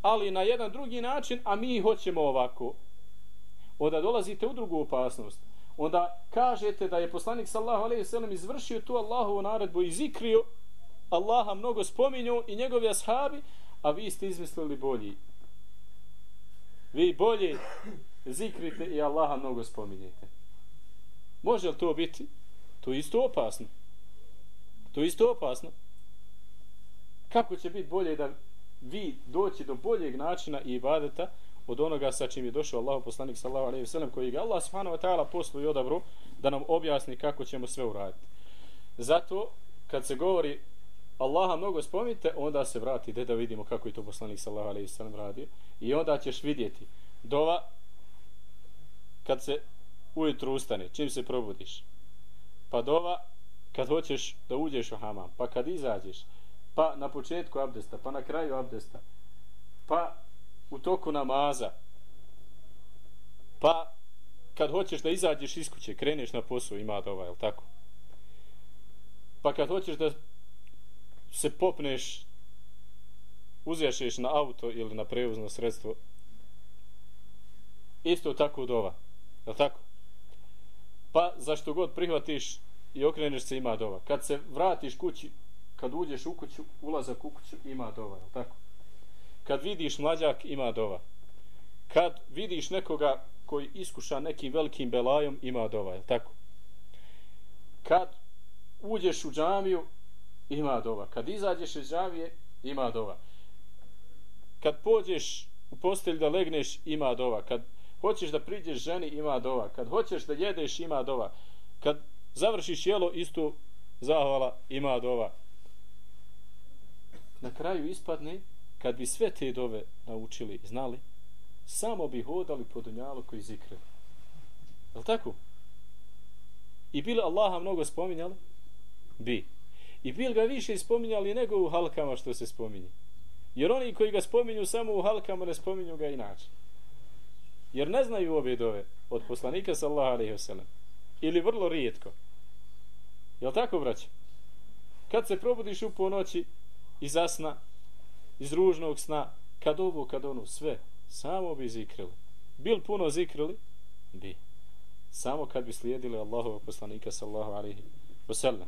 ali na jedan drugi način a mi hoćemo ovako onda dolazite u drugu opasnost. Onda kažete da je poslanik sallahu alaihi sallam izvršio tu Allahovu naredbu i zikrio Allaha mnogo spominju i njegovi ashabi a vi ste izmislili bolji. Vi bolje zikrite i Allaha mnogo spominjete. Može li to biti? To je isto opasno. To je isto opasno. Kako će biti bolje da vi doći do boljeg načina i ibadeta od onoga sa čim je došao Allahu poslanik sallallahu alejhi ve sellem koji ga Allah subhanahu wa taala poslao i odabru da nam objasni kako ćemo sve uraditi. Zato kad se govori Allaha mnogo spomnite, onda se vrati da da vidimo kako je to poslanik sallallahu alejhi ve sellem radio i onda ćeš vidjeti dova kad se ujutro ustane, čim se probudiš. Pa dova kad hoćeš da uđeš u hamam, pa kad izađeš, pa na početku abdesta, pa na kraju abdesta, pa u toku namaza, pa kad hoćeš da izađeš iz kuće, kreneš na posao, ima dova, je tako? Pa kad hoćeš da se popneš, uzješeš na auto ili na prevozno sredstvo, isto tako dova, je tako? Pa zašto god prihvatiš i okreneš se, ima dova. Kad se vratiš kući, kad uđeš u kuću, ulazak u kuću, ima dova, je tako? Kad vidiš mlađak, ima dova. Kad vidiš nekoga koji iskuša nekim velikim belajom, ima dova, je tako? Kad uđeš u džamiju, ima dova. Kad izađeš iz džamije, ima dova. Kad pođeš u postelj da legneš, ima dova. Kad hoćeš da priđeš ženi, ima dova. Kad hoćeš da jedeš, ima dova. Kad završiš jelo, isto zahvala, ima dova na kraju ispadne kad bi sve te dove naučili i znali samo bi hodali po dunjalu koji zikre je li tako? i bili Allaha mnogo spominjali? bi i bil ga više spominjali nego u halkama što se spominje Jer oni koji ga spominju samo u halkama ne spominju ga inače. Jer ne znaju ove dove od poslanika sallallahu alaihi wasallam. Ili vrlo rijetko. Jel tako, braće? Kad se probudiš u ponoći i zasna, iz ružnog sna, kad ovo, kad ono, sve, samo bi zikrili. Bil puno zikrili? Bi. Samo kad bi slijedili Allahova poslanika sallallahu alaihi wasallam.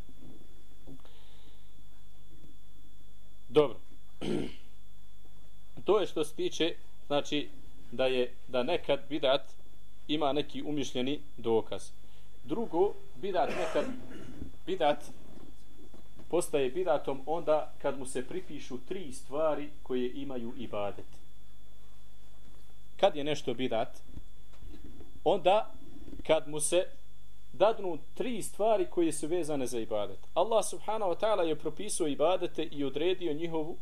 Dobro. to je što se tiče, znači, da je da nekad bidat ima neki umišljeni dokaz. Drugo, bidat nekad bidat postaje bidatom onda kad mu se pripišu tri stvari koje imaju ibadet. Kad je nešto bidat, onda kad mu se dadnu tri stvari koje su vezane za ibadet. Allah subhanahu wa ta'ala je propisao ibadete i odredio njihovu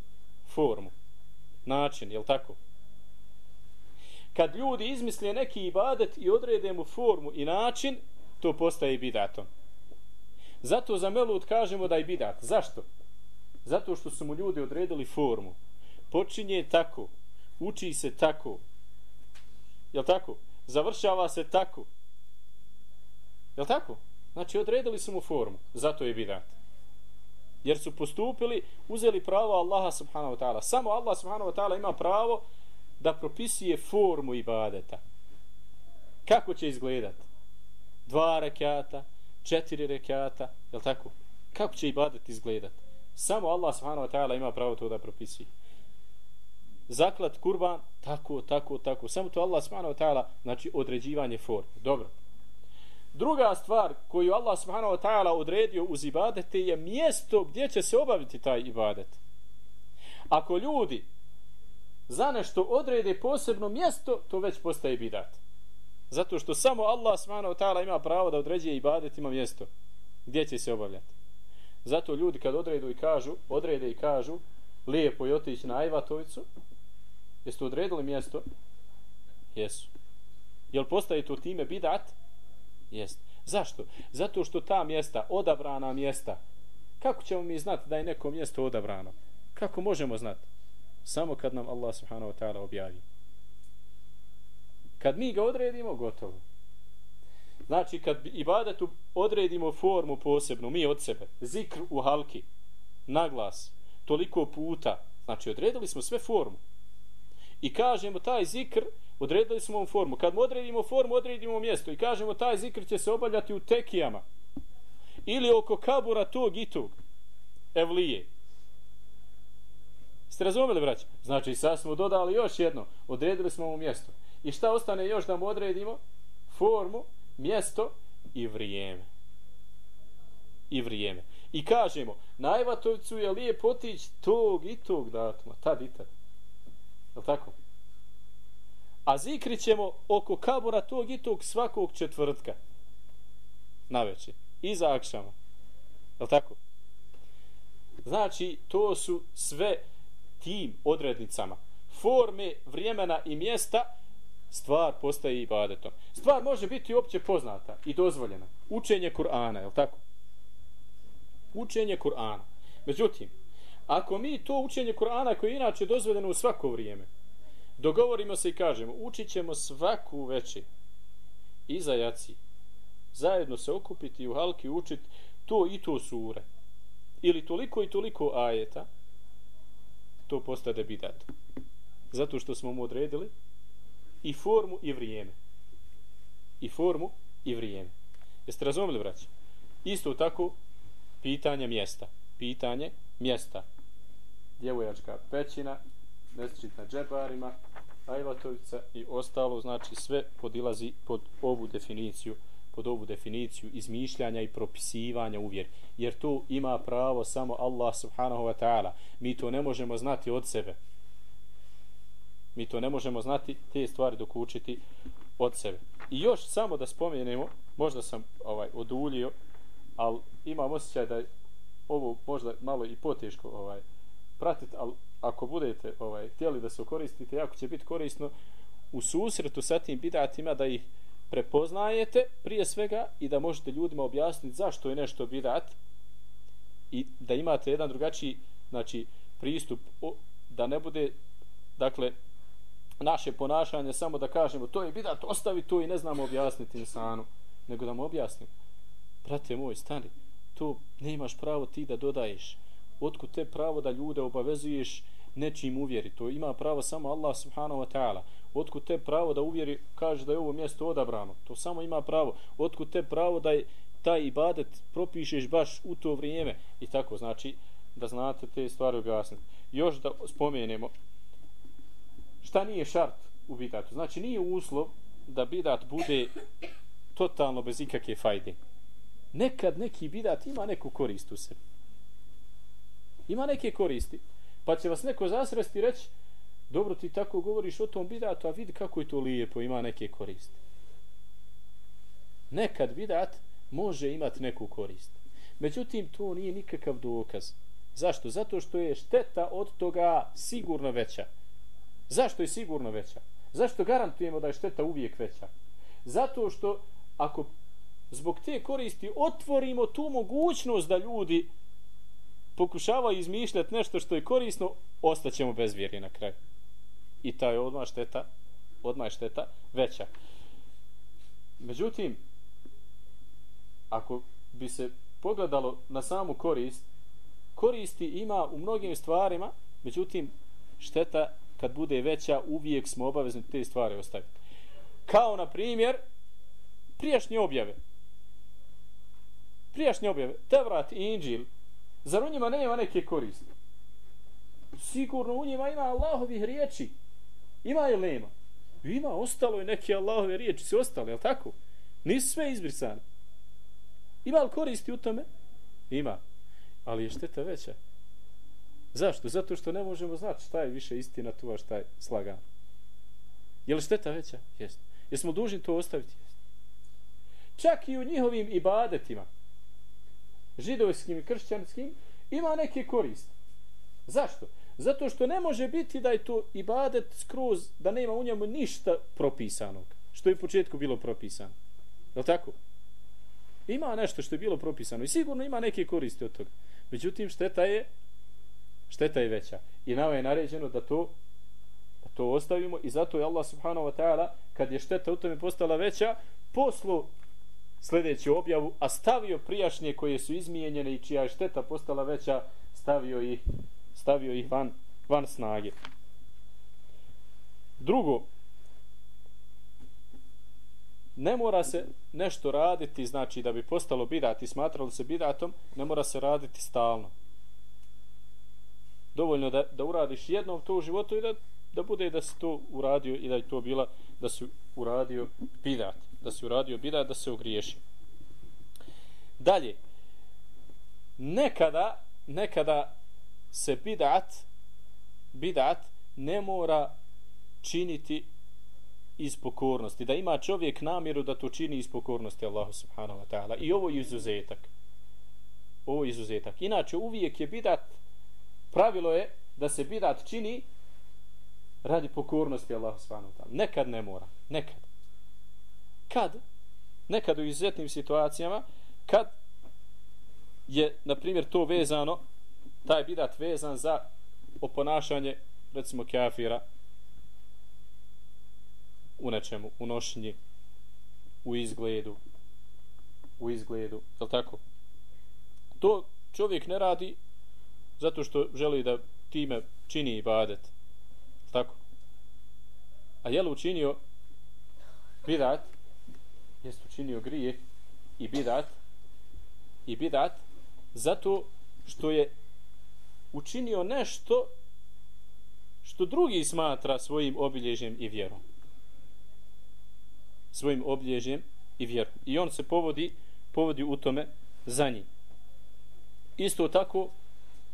formu. Način, jel tako? Kad ljudi izmisle neki ibadet i odrede mu formu i način, to postaje bidatom. Zato za Melud kažemo da je bidat. Zašto? Zato što su mu ljudi odredili formu. Počinje tako. Uči se tako. Je tako? Završava se tako. Je tako? Znači odredili su mu formu. Zato je bidat. Jer su postupili, uzeli pravo Allaha subhanahu wa ta'ala. Samo Allah subhanahu wa ta'ala ima pravo da propisuje formu ibadeta. Kako će izgledat? Dva rekata, četiri rekata, je tako? Kako će ibadet izgledat? Samo Allah subhanahu wa ta'ala ima pravo to da propisuje. Zaklat kurban, tako, tako, tako. Samo to Allah subhanahu wa ta'ala, znači određivanje forme. Dobro. Druga stvar koju Allah subhanahu wa ta'ala odredio uz ibadete je mjesto gdje će se obaviti taj ibadet. Ako ljudi za nešto odrede posebno mjesto, to već postaje bidat. Zato što samo Allah subhanahu wa ta'ala ima pravo da određuje ibadet, ima mjesto gdje će se obavljati. Zato ljudi kad odredu i kažu, odrede i kažu, lijepo je otići na Ajvatovicu, jeste odredili mjesto? Jesu. Jel postaje to time bidat? Jest. Zašto? Zato što ta mjesta, odabrana mjesta, kako ćemo mi znati da je neko mjesto odabrano? Kako možemo znati? Samo kad nam Allah subhanahu wa ta'ala objavi. Kad mi ga odredimo, gotovo. Znači, kad ibadetu odredimo formu posebnu, mi od sebe, zikr u halki, naglas, toliko puta, znači odredili smo sve formu. I kažemo taj zikr, odredili smo mu formu. Kad mu odredimo formu, odredimo mjesto. I kažemo taj zikr će se obavljati u tekijama. Ili oko kabura tog i tog. Evlije. Ste razumeli, braći? Znači, sad smo dodali još jedno. Odredili smo mu mjesto. I šta ostane još da mu odredimo? Formu, mjesto i vrijeme. I vrijeme. I kažemo, na Evatovcu je lijep otići tog i tog datuma. Tad i tad. Je tako? A zikrit ćemo oko kabura tog i tog svakog četvrtka. Na večer. za akšama. Je tako? Znači, to su sve tim odrednicama. Forme, vremena i mjesta stvar postaje ibadetom. Stvar može biti opće poznata i dozvoljena. Učenje Kur'ana, je tako? Učenje Kur'ana. Međutim, ako mi to učenje Kur'ana koje je inače dozvoljeno u svako vrijeme, dogovorimo se i kažemo, učit ćemo svaku veći i za jaci, zajedno se okupiti u halki učit to i to sure, ili toliko i toliko ajeta, to postade bidat. Zato što smo mu odredili i formu i vrijeme. I formu i vrijeme. Jeste razumeli, braći? Isto tako, pitanje mjesta. Pitanje mjesta. Djevojačka pećina, mesečit na džebarima, ajvatovica i ostalo, znači sve podilazi pod ovu definiciju pod ovu definiciju izmišljanja i propisivanja uvjer. Jer tu ima pravo samo Allah subhanahu wa ta'ala. Mi to ne možemo znati od sebe. Mi to ne možemo znati te stvari dok učiti od sebe. I još samo da spomenemo, možda sam ovaj oduljio, ali imam osjećaj da ovo možda malo i poteško ovaj pratiti, ali ako budete ovaj htjeli da se koristite, jako će biti korisno u susretu sa tim bidatima da ih prepoznajete prije svega i da možete ljudima objasniti zašto je nešto bidat i da imate jedan drugačiji znači pristup da ne bude dakle naše ponašanje samo da kažemo to je bidat, ostavi to i ne znamo objasniti insanu, nego da mu objasnimo. Brate moj, stani, to ne imaš pravo ti da dodaješ. Otkud te pravo da ljude obavezuješ nečim uvjeri. To ima pravo samo Allah subhanahu wa ta'ala. Otkud te pravo da uvjeri, kaže da je ovo mjesto odabrano. To samo ima pravo. Otkud te pravo da je taj ibadet propišeš baš u to vrijeme. I tako, znači, da znate te stvari objasniti. Još da spomenemo, šta nije šart u bidatu? Znači, nije uslov da bidat bude totalno bez ikakve fajde. Nekad neki bidat ima neku korist u sebi. Ima neke koristi. Pa će vas neko zasresti i reći, dobro ti tako govoriš o tom bidatu, a vidi kako je to lijepo, ima neke koristi. Nekad bidat može imati neku korist. Međutim, to nije nikakav dokaz. Zašto? Zato što je šteta od toga sigurno veća. Zašto je sigurno veća? Zašto garantujemo da je šteta uvijek veća? Zato što ako zbog te koristi otvorimo tu mogućnost da ljudi pokušavaju izmišljati nešto što je korisno, ostaćemo bez vjeri na kraju. I ta je odmah šteta, odmah je šteta veća. Međutim, ako bi se pogledalo na samu korist, koristi ima u mnogim stvarima, međutim, šteta kad bude veća, uvijek smo obavezni te stvari ostaviti. Kao, na primjer, prijašnje objave. Prijašnje objave. Tevrat i Inđil. Zar u njima nema neke koriste? Sigurno u njima ima Allahovih riječi. Ima ili nema? Ima, ostalo je neke Allahove riječi. Se ostale, je tako? Nisu sve izbrisane. Ima li koristi u tome? Ima. Ali je šteta veća. Zašto? Zato što ne možemo znati šta je više istina tu, a šta je slagano. Je li šteta veća? Jeste. Jesmo dužni to ostaviti? Jeste. Čak i u njihovim ibadetima, židovskim i kršćanskim, ima neke korist. Zašto? Zato što ne može biti da je to ibadet skroz, da nema u njemu ništa propisanog, što je u početku bilo propisano. Je li tako? Ima nešto što je bilo propisano i sigurno ima neke koriste od toga. Međutim, šteta je šteta je veća. I nama je naređeno da to da to ostavimo i zato je Allah subhanahu wa ta'ala kad je šteta u tome postala veća poslu sljedeću objavu, a stavio prijašnje koje su izmijenjene i čija je šteta postala veća, stavio ih, stavio ih van, van snage. Drugo, ne mora se nešto raditi, znači da bi postalo bidat i smatralo se bidatom, ne mora se raditi stalno. Dovoljno da, da uradiš jednom to u životu i da, da bude da se to uradio i da je to bila da se uradio bidat. Da se uradio bidat, da se ogriješi. Dalje, nekada, nekada se bidat, bidat ne mora činiti iz pokornosti, da ima čovjek namjeru da to čini iz pokornosti Allahu subhanahu wa ta'ala. I ovo je izuzetak. Ovo je izuzetak. Inače, uvijek je bidat, pravilo je da se bidat čini radi pokornosti Allahu subhanahu wa ta'ala. Nekad ne mora. Nekad. Kad? Nekad u izuzetnim situacijama, kad je, na primjer, to vezano, taj bidat vezan za oponašanje, recimo, kafira, u nečemu, u nošnji, u izgledu, u izgledu, je tako? To čovjek ne radi zato što želi da time čini ibadet, tako? A je li učinio bidat, jest učinio grije i bidat, i bidat, zato što je učinio nešto što drugi smatra svojim obilježjem i vjerom svojim obilježjem i vjerom. I on se povodi, povodi u tome za njim. Isto tako,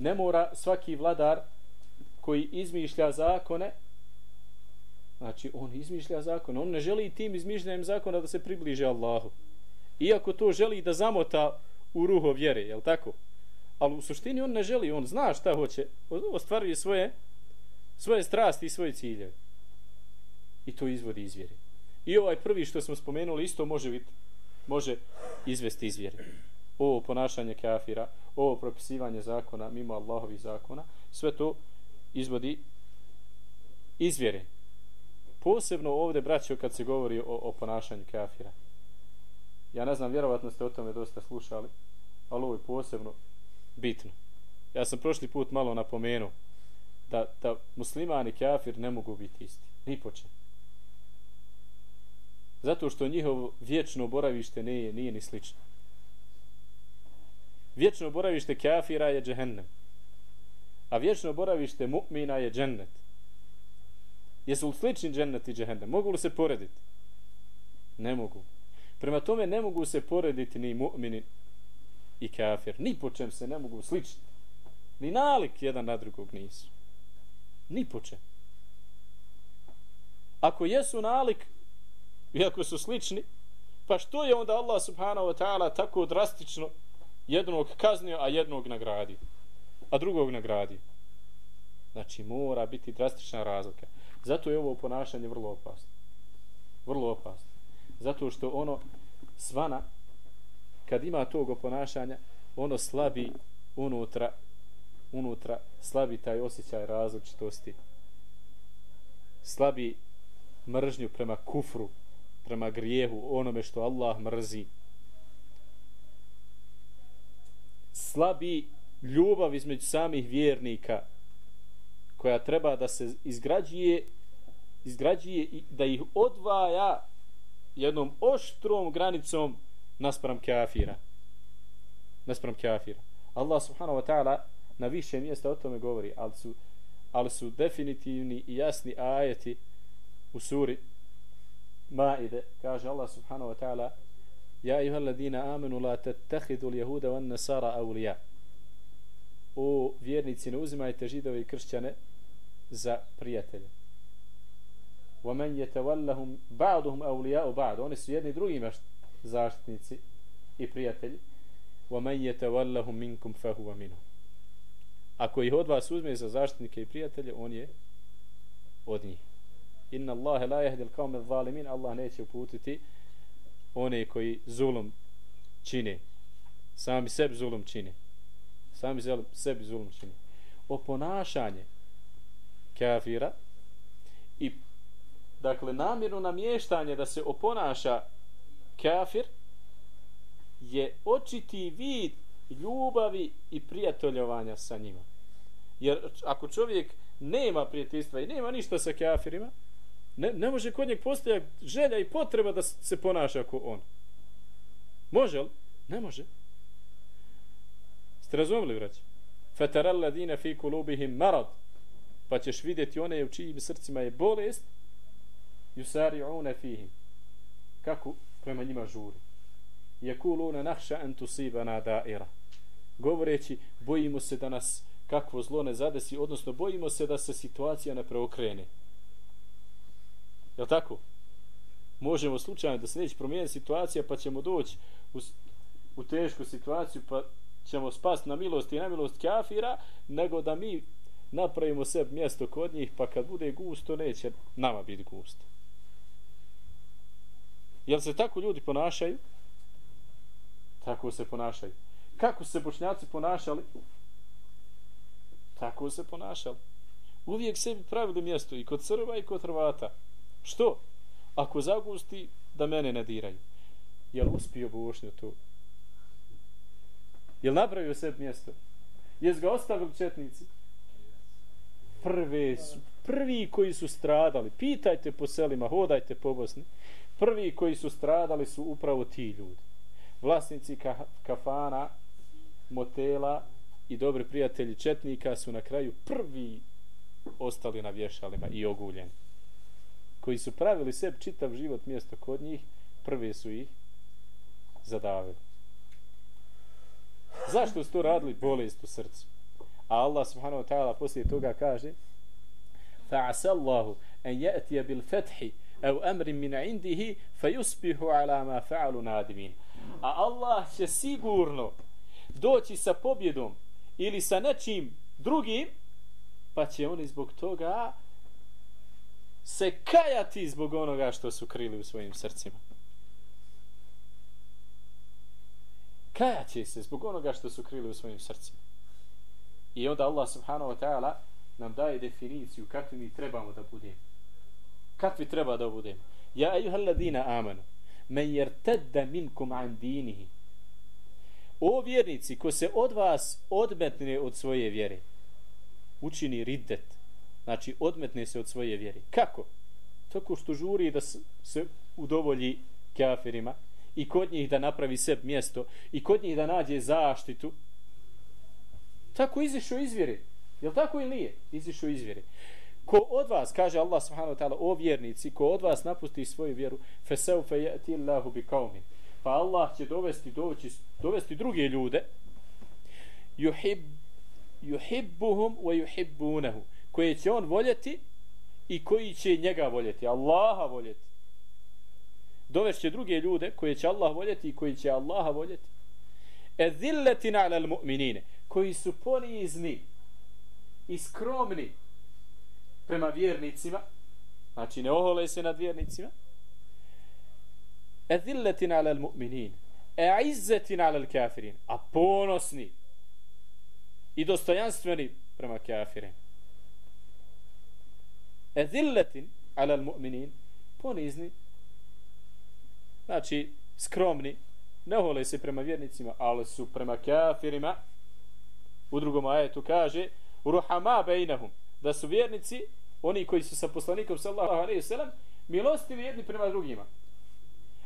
ne mora svaki vladar koji izmišlja zakone, znači on izmišlja zakone, on ne želi tim izmišljanjem zakona da se približe Allahu. Iako to želi da zamota u ruho vjere, je tako? Ali u suštini on ne želi, on zna šta hoće, ostvaruje svoje, svoje strasti i svoje ciljeve. I to izvodi iz vjere. I ovaj prvi što smo spomenuli isto može biti može izvesti iz vjere. Ovo ponašanje kafira, ovo propisivanje zakona mimo Allahovih zakona, sve to izvodi izvjere. Posebno ovdje, braćo, kad se govori o, o ponašanju kafira. Ja ne znam, vjerovatno ste o tome dosta slušali, ali ovo je posebno bitno. Ja sam prošli put malo napomenuo da, da musliman i kafir ne mogu biti isti. Ni poče. Zato što njihovo vječno boravište nije, nije ni slično. Vječno boravište kafira je džehennem. A vječno boravište mu'mina je džennet. Jesu li slični džennet i džehennem? Mogu li se porediti? Ne mogu. Prema tome ne mogu se porediti ni mu'mini i kafir. Ni po čem se ne mogu sličiti. Ni nalik jedan na drugog nisu. Ni po čem. Ako jesu nalik, iako su slični, pa što je onda Allah subhanahu wa ta'ala tako drastično jednog kaznio, a jednog nagradi. A drugog nagradi. Znači, mora biti drastična razlika. Zato je ovo ponašanje vrlo opasno. Vrlo opasno. Zato što ono svana, kad ima tog ponašanja, ono slabi unutra, unutra slabi taj osjećaj različitosti. Slabi mržnju prema kufru, prema grijehu, onome što Allah mrzi. Slabi ljubav između samih vjernika koja treba da se izgrađuje izgrađuje i da ih odvaja jednom oštrom granicom naspram kafira. Naspram kafira. Allah subhanahu wa ta'ala na više mjesta o tome govori, ali su, ali su definitivni i jasni ajeti u suri Maide. Kaže Allah subhanahu wa ta'ala Ja iha alladina amenu la tattakhidu ljehuda van nasara awliya. O vjernici ne uzimajte židove i kršćane za prijatelje. Wa man yatawallahum ba'duhum awliya'u ba'd. Oni su jedni drugima zaštitnici i prijatelji. Wa man yatawallahum minkum fa huwa minhum. Ako ih od vas uzme za zaštitnike i prijatelje, on je od njih. Inna Allahe la yahdi al-qawma adh-dhalimin. Allah neće uputiti one koji zulum čine. Sami sebi zulum čine. Sami sebi zulum čine. Oponašanje kafira i dakle namjerno namještanje da se oponaša kafir je očiti vid ljubavi i prijateljovanja sa njima. Jer ako čovjek nema prijateljstva i nema ništa sa kafirima, ne, ne može kod njeg postojati želja i potreba da se ponaša kao on. Može li? Ne može. Ste razumili, braći? Fetaral ladina fi kulubihim marad. Pa ćeš vidjeti one u čijim srcima je bolest, yusari'una fihim kako prema njima žuri Jekuluna nahša an tusibana da'ira govoreći bojimo se da nas kakvo zlo ne zadesi odnosno bojimo se da se situacija ne preokrene je tako možemo slučajno da se neće promijeniti situacija pa ćemo doći u, u tešku situaciju pa ćemo spasti na milost i na milost kafira nego da mi napravimo sebi mjesto kod njih pa kad bude gusto neće nama biti gusto Jel se tako ljudi ponašaju? Tako se ponašaju. Kako se bošnjaci ponašali? Tako se ponašali. Uvijek sebi pravili mjesto i kod Srba i kod Hrvata. Što? Ako zagusti, da mene ne diraju. Jel uspio Bošnju tu? Jel napravio sebi mjesto? Jes ga ostavili četnici? Prve su, prvi koji su stradali. Pitajte po selima, hodajte po Bosni prvi koji su stradali su upravo ti ljudi. Vlasnici ka kafana, motela i dobri prijatelji Četnika su na kraju prvi ostali na vješalima i oguljeni. Koji su pravili sebi čitav život mjesto kod njih, prvi su ih zadavili. Zašto su to radili? Bolest u srcu. A Allah subhanahu wa ta'ala poslije toga kaže fa'asallahu en je'tije bil fethi au amrin min indihi fayusbihu ala ma fa'alu nadimin a Allah će sigurno doći sa pobjedom ili sa nečim drugim pa će oni zbog toga se kajati zbog onoga što su krili u svojim srcima kajaće se zbog onoga što su krili u svojim srcima i onda Allah subhanahu wa ta'ala nam daje definiciju kakvi mi trebamo da budemo. Kakvi treba da budemo. Ja ejuhal ladina amanu, men jertedda minkum an dinihi. O vjernici, ko se od vas odmetne od svoje vjere, učini riddet, znači odmetne se od svoje vjere. Kako? Tako što žuri da se udovolji kafirima i kod njih da napravi seb mjesto i kod njih da nađe zaštitu. Tako izišao iz vjere. Je tako ili nije? Izišao iz vjere. Ko od vas, kaže Allah subhanahu wa ta'ala, o vjernici, ko od vas napusti svoju vjeru, feseu fe jati Allahu bi kaumin. Pa Allah će dovesti, doći, dovesti druge ljude, yuhib, yuhibbuhum wa yuhibbunahu, koje će on voljeti i koji će njega voljeti, Allaha voljeti. Dovešće druge ljude koje će Allah voljeti i koji će Allaha voljeti. E zilletin ala mu'minine, koji su ponizni i skromni prema vjernicima, znači ne ohole se nad vjernicima, e zilletin ala mu'minin, e izzetin ala kafirin, a ponosni i dostojanstveni prema kafirima ezilletin ala mu'minin, ponizni, znači skromni, ne hole se prema vjernicima, ali su prema kafirima, u drugom ajetu kaže, ruhama bejnahum, da su vjernici oni koji su sa poslanikom sallallahu alejhi ve sellem milostivi jedni prema drugima.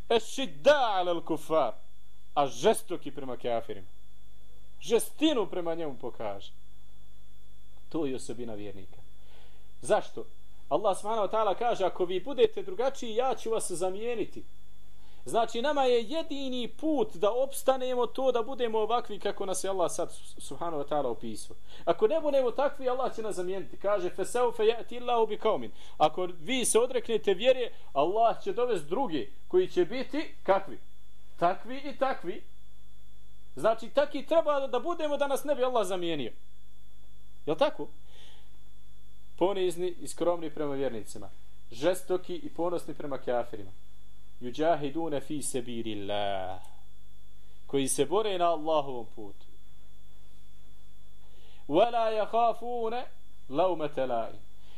Ešidda ala kufar a žestoki prema kafirima. Žestinu prema njemu pokaže. To je osobina vjernika. Zašto? Allah subhanahu wa ta'ala kaže ako vi budete drugačiji ja ću vas zamijeniti Znači, nama je jedini put da opstanemo to da budemo ovakvi kako nas je Allah sad subhanahu wa ta'ala opisao. Ako ne budemo takvi, Allah će nas zamijeniti. Kaže, feseu fe Allahu bi qaumin. Ako vi se odreknete vjere, Allah će dovesti drugi koji će biti kakvi? Takvi i takvi. Znači, taki treba da budemo da nas ne bi Allah zamijenio. Je tako? Ponizni i skromni prema vjernicima. Žestoki i ponosni prema kafirima. Juđahidune fi sebirillah koji se bore na Allahovom putu. Wala jahafune lawmata la'i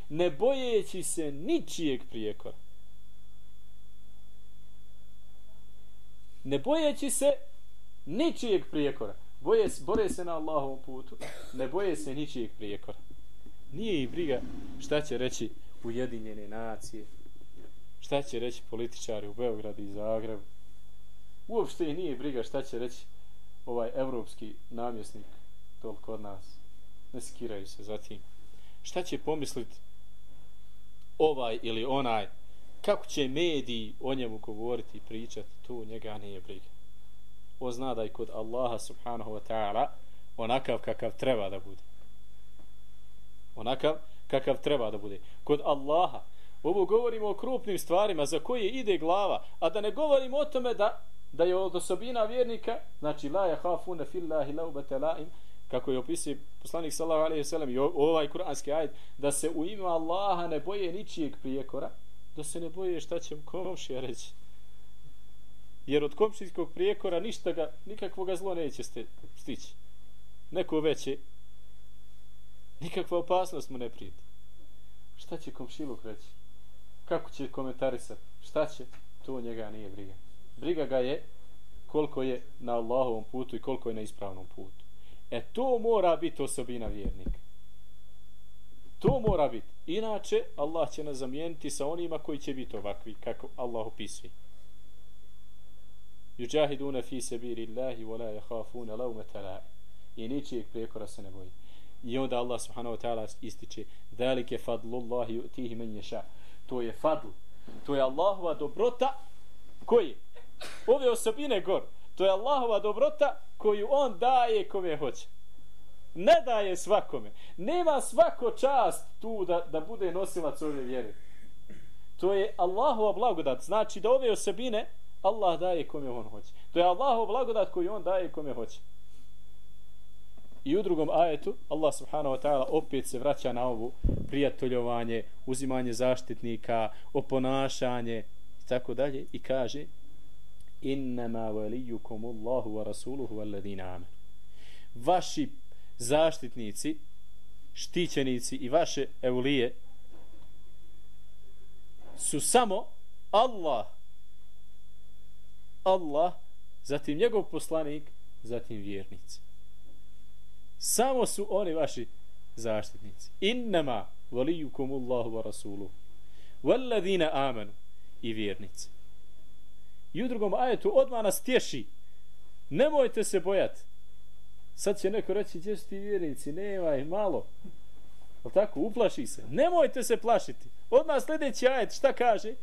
ne bojeći se ničijeg prijekora. Ne bojeći se ničijeg prijekora. Boje, bore se na Allahovom putu ne boje se ničijeg prijekora nije ih briga šta će reći ujedinjene nacije šta će reći političari u Beogradu i Zagrebu. Uopšte i nije briga šta će reći ovaj evropski namjesnik toliko od nas. Ne skiraju se zatim. Šta će pomisliti ovaj ili onaj kako će mediji o njemu govoriti i pričati, tu njega nije briga. On zna da je kod Allaha subhanahu wa ta'ala onakav kakav treba da bude. Onakav kakav treba da bude. Kod Allaha Ovo govorimo o krupnim stvarima za koje ide glava, a da ne govorimo o tome da da je od osobina vjernika, znači la jahafune fillahi laubata laim, kako je opisuje poslanik sallallahu alejhi ve sellem i ovaj kuranski ajet da se u ime Allaha ne boje ničijeg prijekora, da se ne boje šta će komšija reći. Jer od komšijskog prijekora ništa ga, nikakvog zlo neće stići. Neko veće, nikakva opasnost mu ne prijeti. Šta će komšiluk reći? kako će komentarisati, šta će, to njega nije briga. Briga ga je koliko je na Allahovom putu i koliko je na ispravnom putu. E to mora biti osobina vjernika. To mora biti. Inače, Allah će nas zamijeniti sa onima koji će biti ovakvi, kako Allah opisuje. Juđahiduna fi sebiri Allahi wa la jahafuna laumeta la. I ničijeg prijekora se ne boji. I onda Allah subhanahu wa ta'ala ističe Dalike fadlullahi utihi men ješa to je fadl. To je Allahova dobrota koji? Ove osobine gor. To je Allahova dobrota koju on daje kome hoće. Ne daje svakome. Nema svako čast tu da, da bude nosilac ove vjere. To je Allahova blagodat. Znači da ove osobine Allah daje kome on hoće. To je Allahova blagodat koju on daje kome hoće. I u drugom ajetu Allah subhanahu wa ta'ala opet se vraća na ovu prijateljovanje, uzimanje zaštitnika, oponašanje i tako dalje i kaže innama valijukum Allahu wa rasuluhu wa ladina amen. Vaši zaštitnici štićenici i vaše eulije su samo Allah Allah zatim njegov poslanik zatim vjernici samo su oni vaši zaštitnici innama valijukum Allahu wa rasuluhu walladina amanu i vjernici i u drugom ajetu odmah nas tješi nemojte se bojati sad će neko reći gdje su ti vjernici nemaj malo ali tako uplaši se nemojte se plašiti odmah sljedeći ajet šta kaže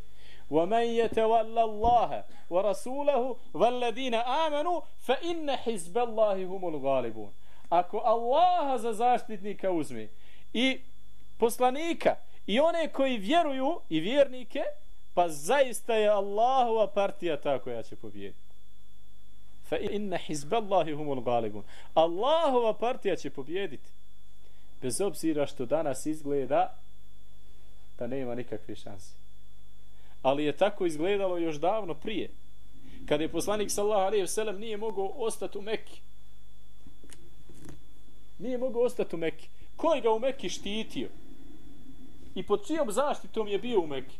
ومن يتولى الله ورسوله والذين آمنوا فإن حزب الله هم الغالبون ako Allaha za zaštitnika uzme i poslanika i one koji vjeruju i vjernike pa zaista je Allahova partija ta koja će pobijediti. Fa inna hizballahi humul galibun Allahova partija će pobijediti. Bez obzira što danas izgleda da nema nikakve šanse. Ali je tako izgledalo još davno prije kada je poslanik sallallahu alejhi ve sellem nije mogao ostati u Mekki nije mogao ostati u Mekki. Ko je ga u Mekki štitio? I pod čijom zaštitom je bio u Mekki?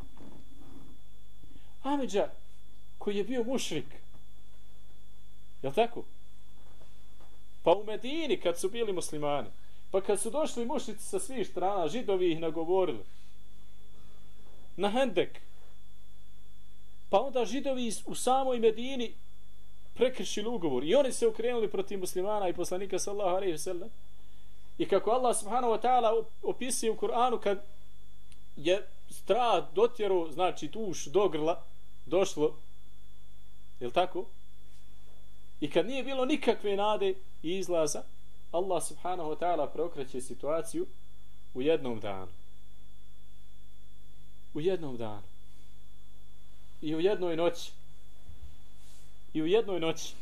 Amidža koji je bio mušrik. Je tako? Pa u Medini kad su bili muslimani. Pa kad su došli mušnici sa svih strana židovi ih nagovorili. Na Hendek. Pa onda židovi u samoj Medini prekršili ugovor. I oni se okrenuli protiv muslimana i poslanika sallahu alaihi sallam. I kako Allah subhanahu wa ta'ala opisuje u Kur'anu kad je strah dotjeru, znači tuš do grla, došlo, je tako? I kad nije bilo nikakve nade i izlaza, Allah subhanahu wa ta'ala preokreće situaciju u jednom danu. U jednom danu i u jednoj noći. I u jednoj noći.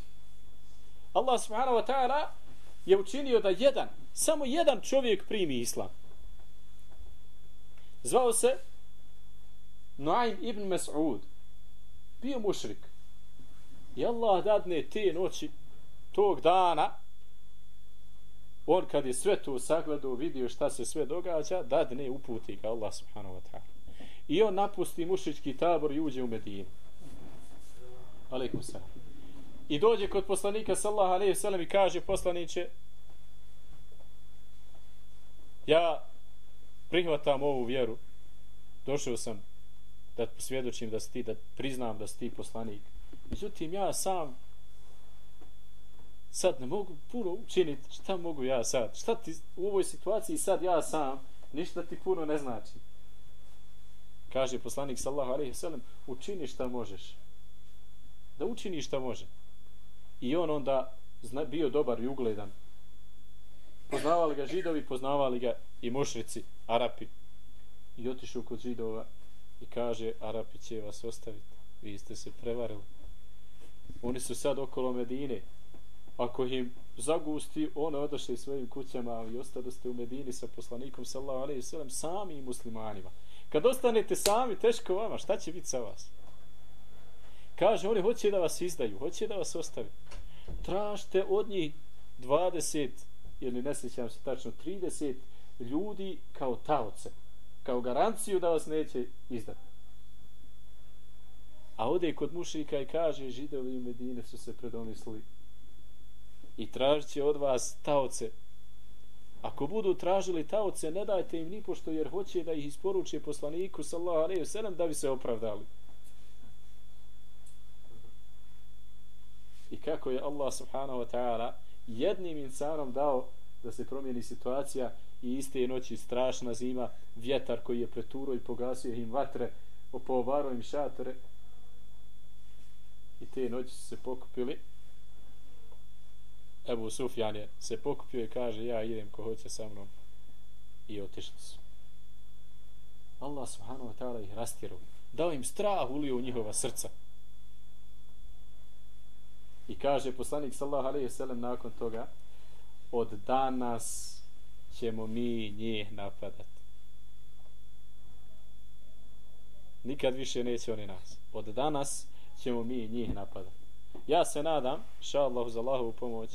Allah subhanahu wa ta'ala je učinio da jedan, samo jedan čovjek primi islam. Zvao se Nuaym ibn Mas'ud. Bio mušrik. I Allah dadne te noći, tog dana, on kad je sve to sagledao, vidio šta se sve događa, dadne uputi ga Allah subhanahu wa ta'ala. I on napusti mušički tabor i uđe u Medinu. Aleikum salam. I dođe kod poslanika sallaha alaihi sellem i kaže poslaniće ja prihvatam ovu vjeru došao sam da svjedočim da si ti, da priznam da si ti poslanik. Međutim, ja sam sad ne mogu puno učiniti. Šta mogu ja sad? Šta ti u ovoj situaciji sad ja sam ništa ti puno ne znači kaže poslanik sallahu alaihi sallam učini šta možeš da učini šta može i on onda zna, bio dobar i ugledan poznavali ga židovi poznavali ga i mušrici arapi. I otišu kod židova i kaže arapi će vas ostaviti vi ste se prevarili. Oni su sad okolo Medine. Ako im zagusti one odošli svojim kućama i ostado ste u Medini sa poslanikom sallahu alaihi sallam sami muslimanima. Kad ostanete sami, teško vama, šta će biti sa vas? Kaže, oni hoće da vas izdaju, hoće da vas ostavi. Tražite od njih 20, ili ne sjećam se tačno, 30 ljudi kao taoce, kao garanciju da vas neće izdati. A ode kod mušika i kaže, židovi u Medine su se predomislili i tražit će od vas taoce Ako budu tražili taoce, ne dajte im nipošto jer hoće da ih isporuče poslaniku sallahu alaihi wasallam da bi se opravdali. I kako je Allah subhanahu wa ta'ala jednim insanom dao da se promijeni situacija i iste noći strašna zima, vjetar koji je preturo i pogasio im vatre, opovaro im šatore i te noći su se pokupili Ebu Sufjan je se pokupio i kaže ja idem ko hoće sa mnom i otišli su. Allah subhanahu wa ta'ala ih rastjerao. Dao im strah ulio u njihova srca. I kaže poslanik sallallahu alejhi ve sellem nakon toga od danas ćemo mi njih napadati. Nikad više neće oni nas. Od danas ćemo mi njih napadati. Ja se nadam, ša Allahu za Allahovu pomoć,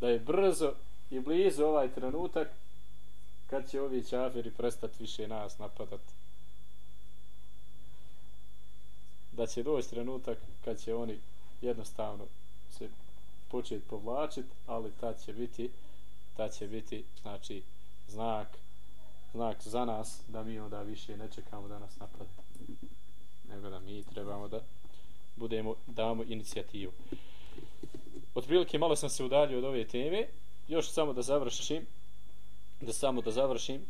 da je brzo i blizu ovaj trenutak kad će ovi čafiri prestati više nas napadati. Da će doći trenutak kad će oni jednostavno se početi povlačiti, ali ta će biti ta će biti znači znak znak za nas da mi onda više ne čekamo da nas napade nego da mi trebamo da budemo damo inicijativu. Otprilike malo sam se udalio od ove teme. Još samo da završim da samo da završim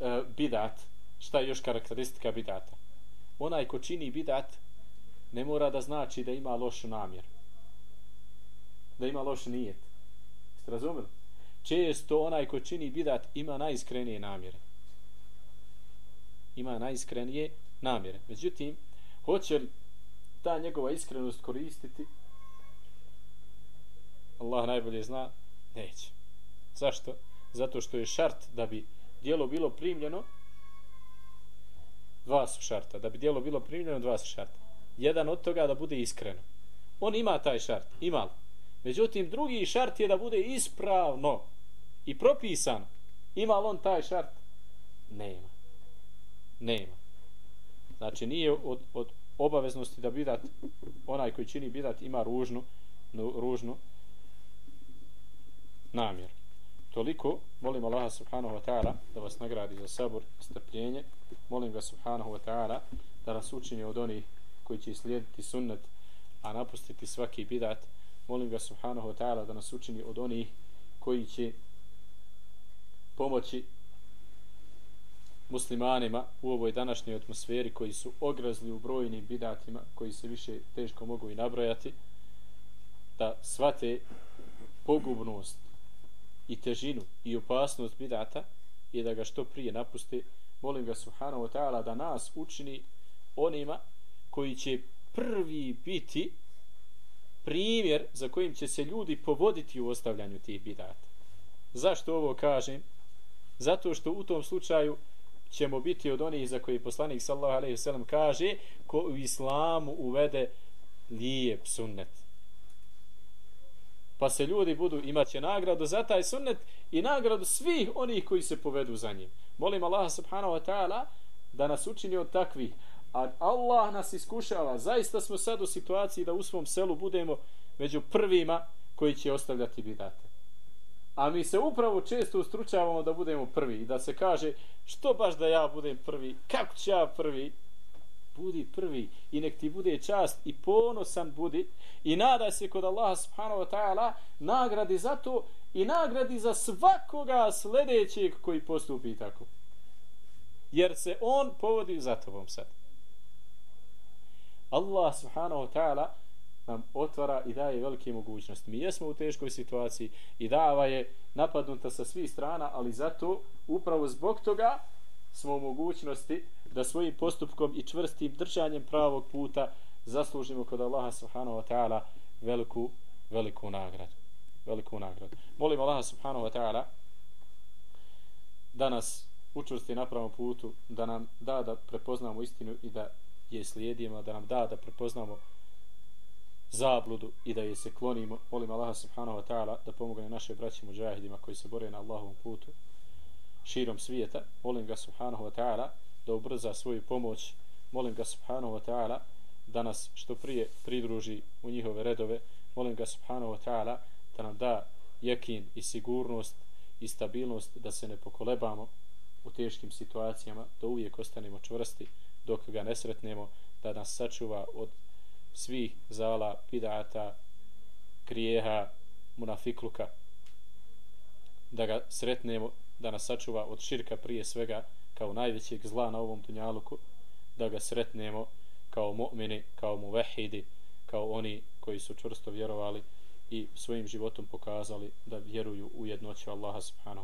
e, bidat. Šta je još karakteristika bidata? Onaj ko čini bidat ne mora da znači da ima lošu namjer da ima loš nijet. Ste razumeli često onaj ko čini bidat ima najiskrenije namjere. Ima najiskrenije namjere. Međutim hoće li ta njegova iskrenost koristiti? Allah najbolje zna neće. Zašto? zato što je šart da bi dijelo bilo primljeno dva su šarta. Da bi dijelo bilo primljeno dva su šarta jedan od toga da bude iskreno on ima taj šart, ima li? Međutim drugi šart je da bude ispravno i propisan ima li on taj šart? nema. Nema. Znači nije od, od obaveznosti da bidat onaj koji čini bidat ima ružnu ružnu namjer toliko molim Allaha subhanahu wa ta'ala da vas nagradi za sabor strpljenje. Molim ga subhanahu wa ta'ala da nas učini od onih koji će slijediti sunnet a napustiti svaki bidat molim ga subhanahu wa ta'ala da nas učini od onih koji će pomoći muslimanima u ovoj današnjoj atmosferi koji su ograzli u brojnim bidatima koji se više teško mogu i nabrojati da svate pogubnost i težinu i opasnost bidata i da ga što prije napuste. Molim ga subhanahu wa ta'ala da nas učini onima koji će prvi biti primjer za kojim će se ljudi povoditi u ostavljanju tih bidata. Zašto ovo kažem? Zato što u tom slučaju ćemo biti od onih za koji poslanik sallallahu alejhi ve sellem kaže ko u islamu uvede lijep sunnet. Pa se ljudi budu imaće nagradu za taj sunnet i nagradu svih onih koji se povedu za njim. Molim Allah subhanahu wa ta'ala da nas učini od takvih. A Allah nas iskušava. Zaista smo sad u situaciji da u svom selu budemo među prvima koji će ostavljati bidate. A mi se upravo često ustručavamo da budemo prvi i da se kaže što baš da ja budem prvi, kako ću ja prvi? Budi prvi i nek ti bude čast i ponosan budi i nadaj se kod Allaha subhanahu wa ta'ala nagradi za to i nagradi za svakoga sljedećeg koji postupi tako. Jer se on povodi za tobom sad. Allah subhanahu wa ta'ala nam otvara i daje velike mogućnosti. Mi jesmo u teškoj situaciji i dava je napadnuta sa svih strana, ali zato upravo zbog toga smo u mogućnosti da svojim postupkom i čvrstim držanjem pravog puta zaslužimo kod Allaha subhanahu wa ta'ala veliku, veliku nagradu. Veliku nagradu. Molim Allaha subhanahu wa ta'ala da nas učvrsti na pravom putu, da nam da da prepoznamo istinu i da je slijedimo, da nam da da prepoznamo zabludu i da je se klonimo. Molim Allaha subhanahu wa ta'ala da pomogne naše braće muđahidima koji se bore na Allahovom putu širom svijeta. Molim ga subhanahu wa ta'ala da ubrza svoju pomoć. Molim ga subhanahu wa ta'ala da nas što prije pridruži u njihove redove. Molim ga subhanahu wa ta'ala da nam da jekin i sigurnost i stabilnost da se ne pokolebamo u teškim situacijama, da uvijek ostanemo čvrsti dok ga ne sretnemo, da nas sačuva od svih zala, pidata, krijeha, munafikluka, da ga sretnemo, da nas sačuva od širka prije svega, kao najvećeg zla na ovom tunjaluku, da ga sretnemo kao mu'mini, kao muvehidi, kao oni koji su čvrsto vjerovali i svojim životom pokazali da vjeruju u jednoću Allaha subhanahu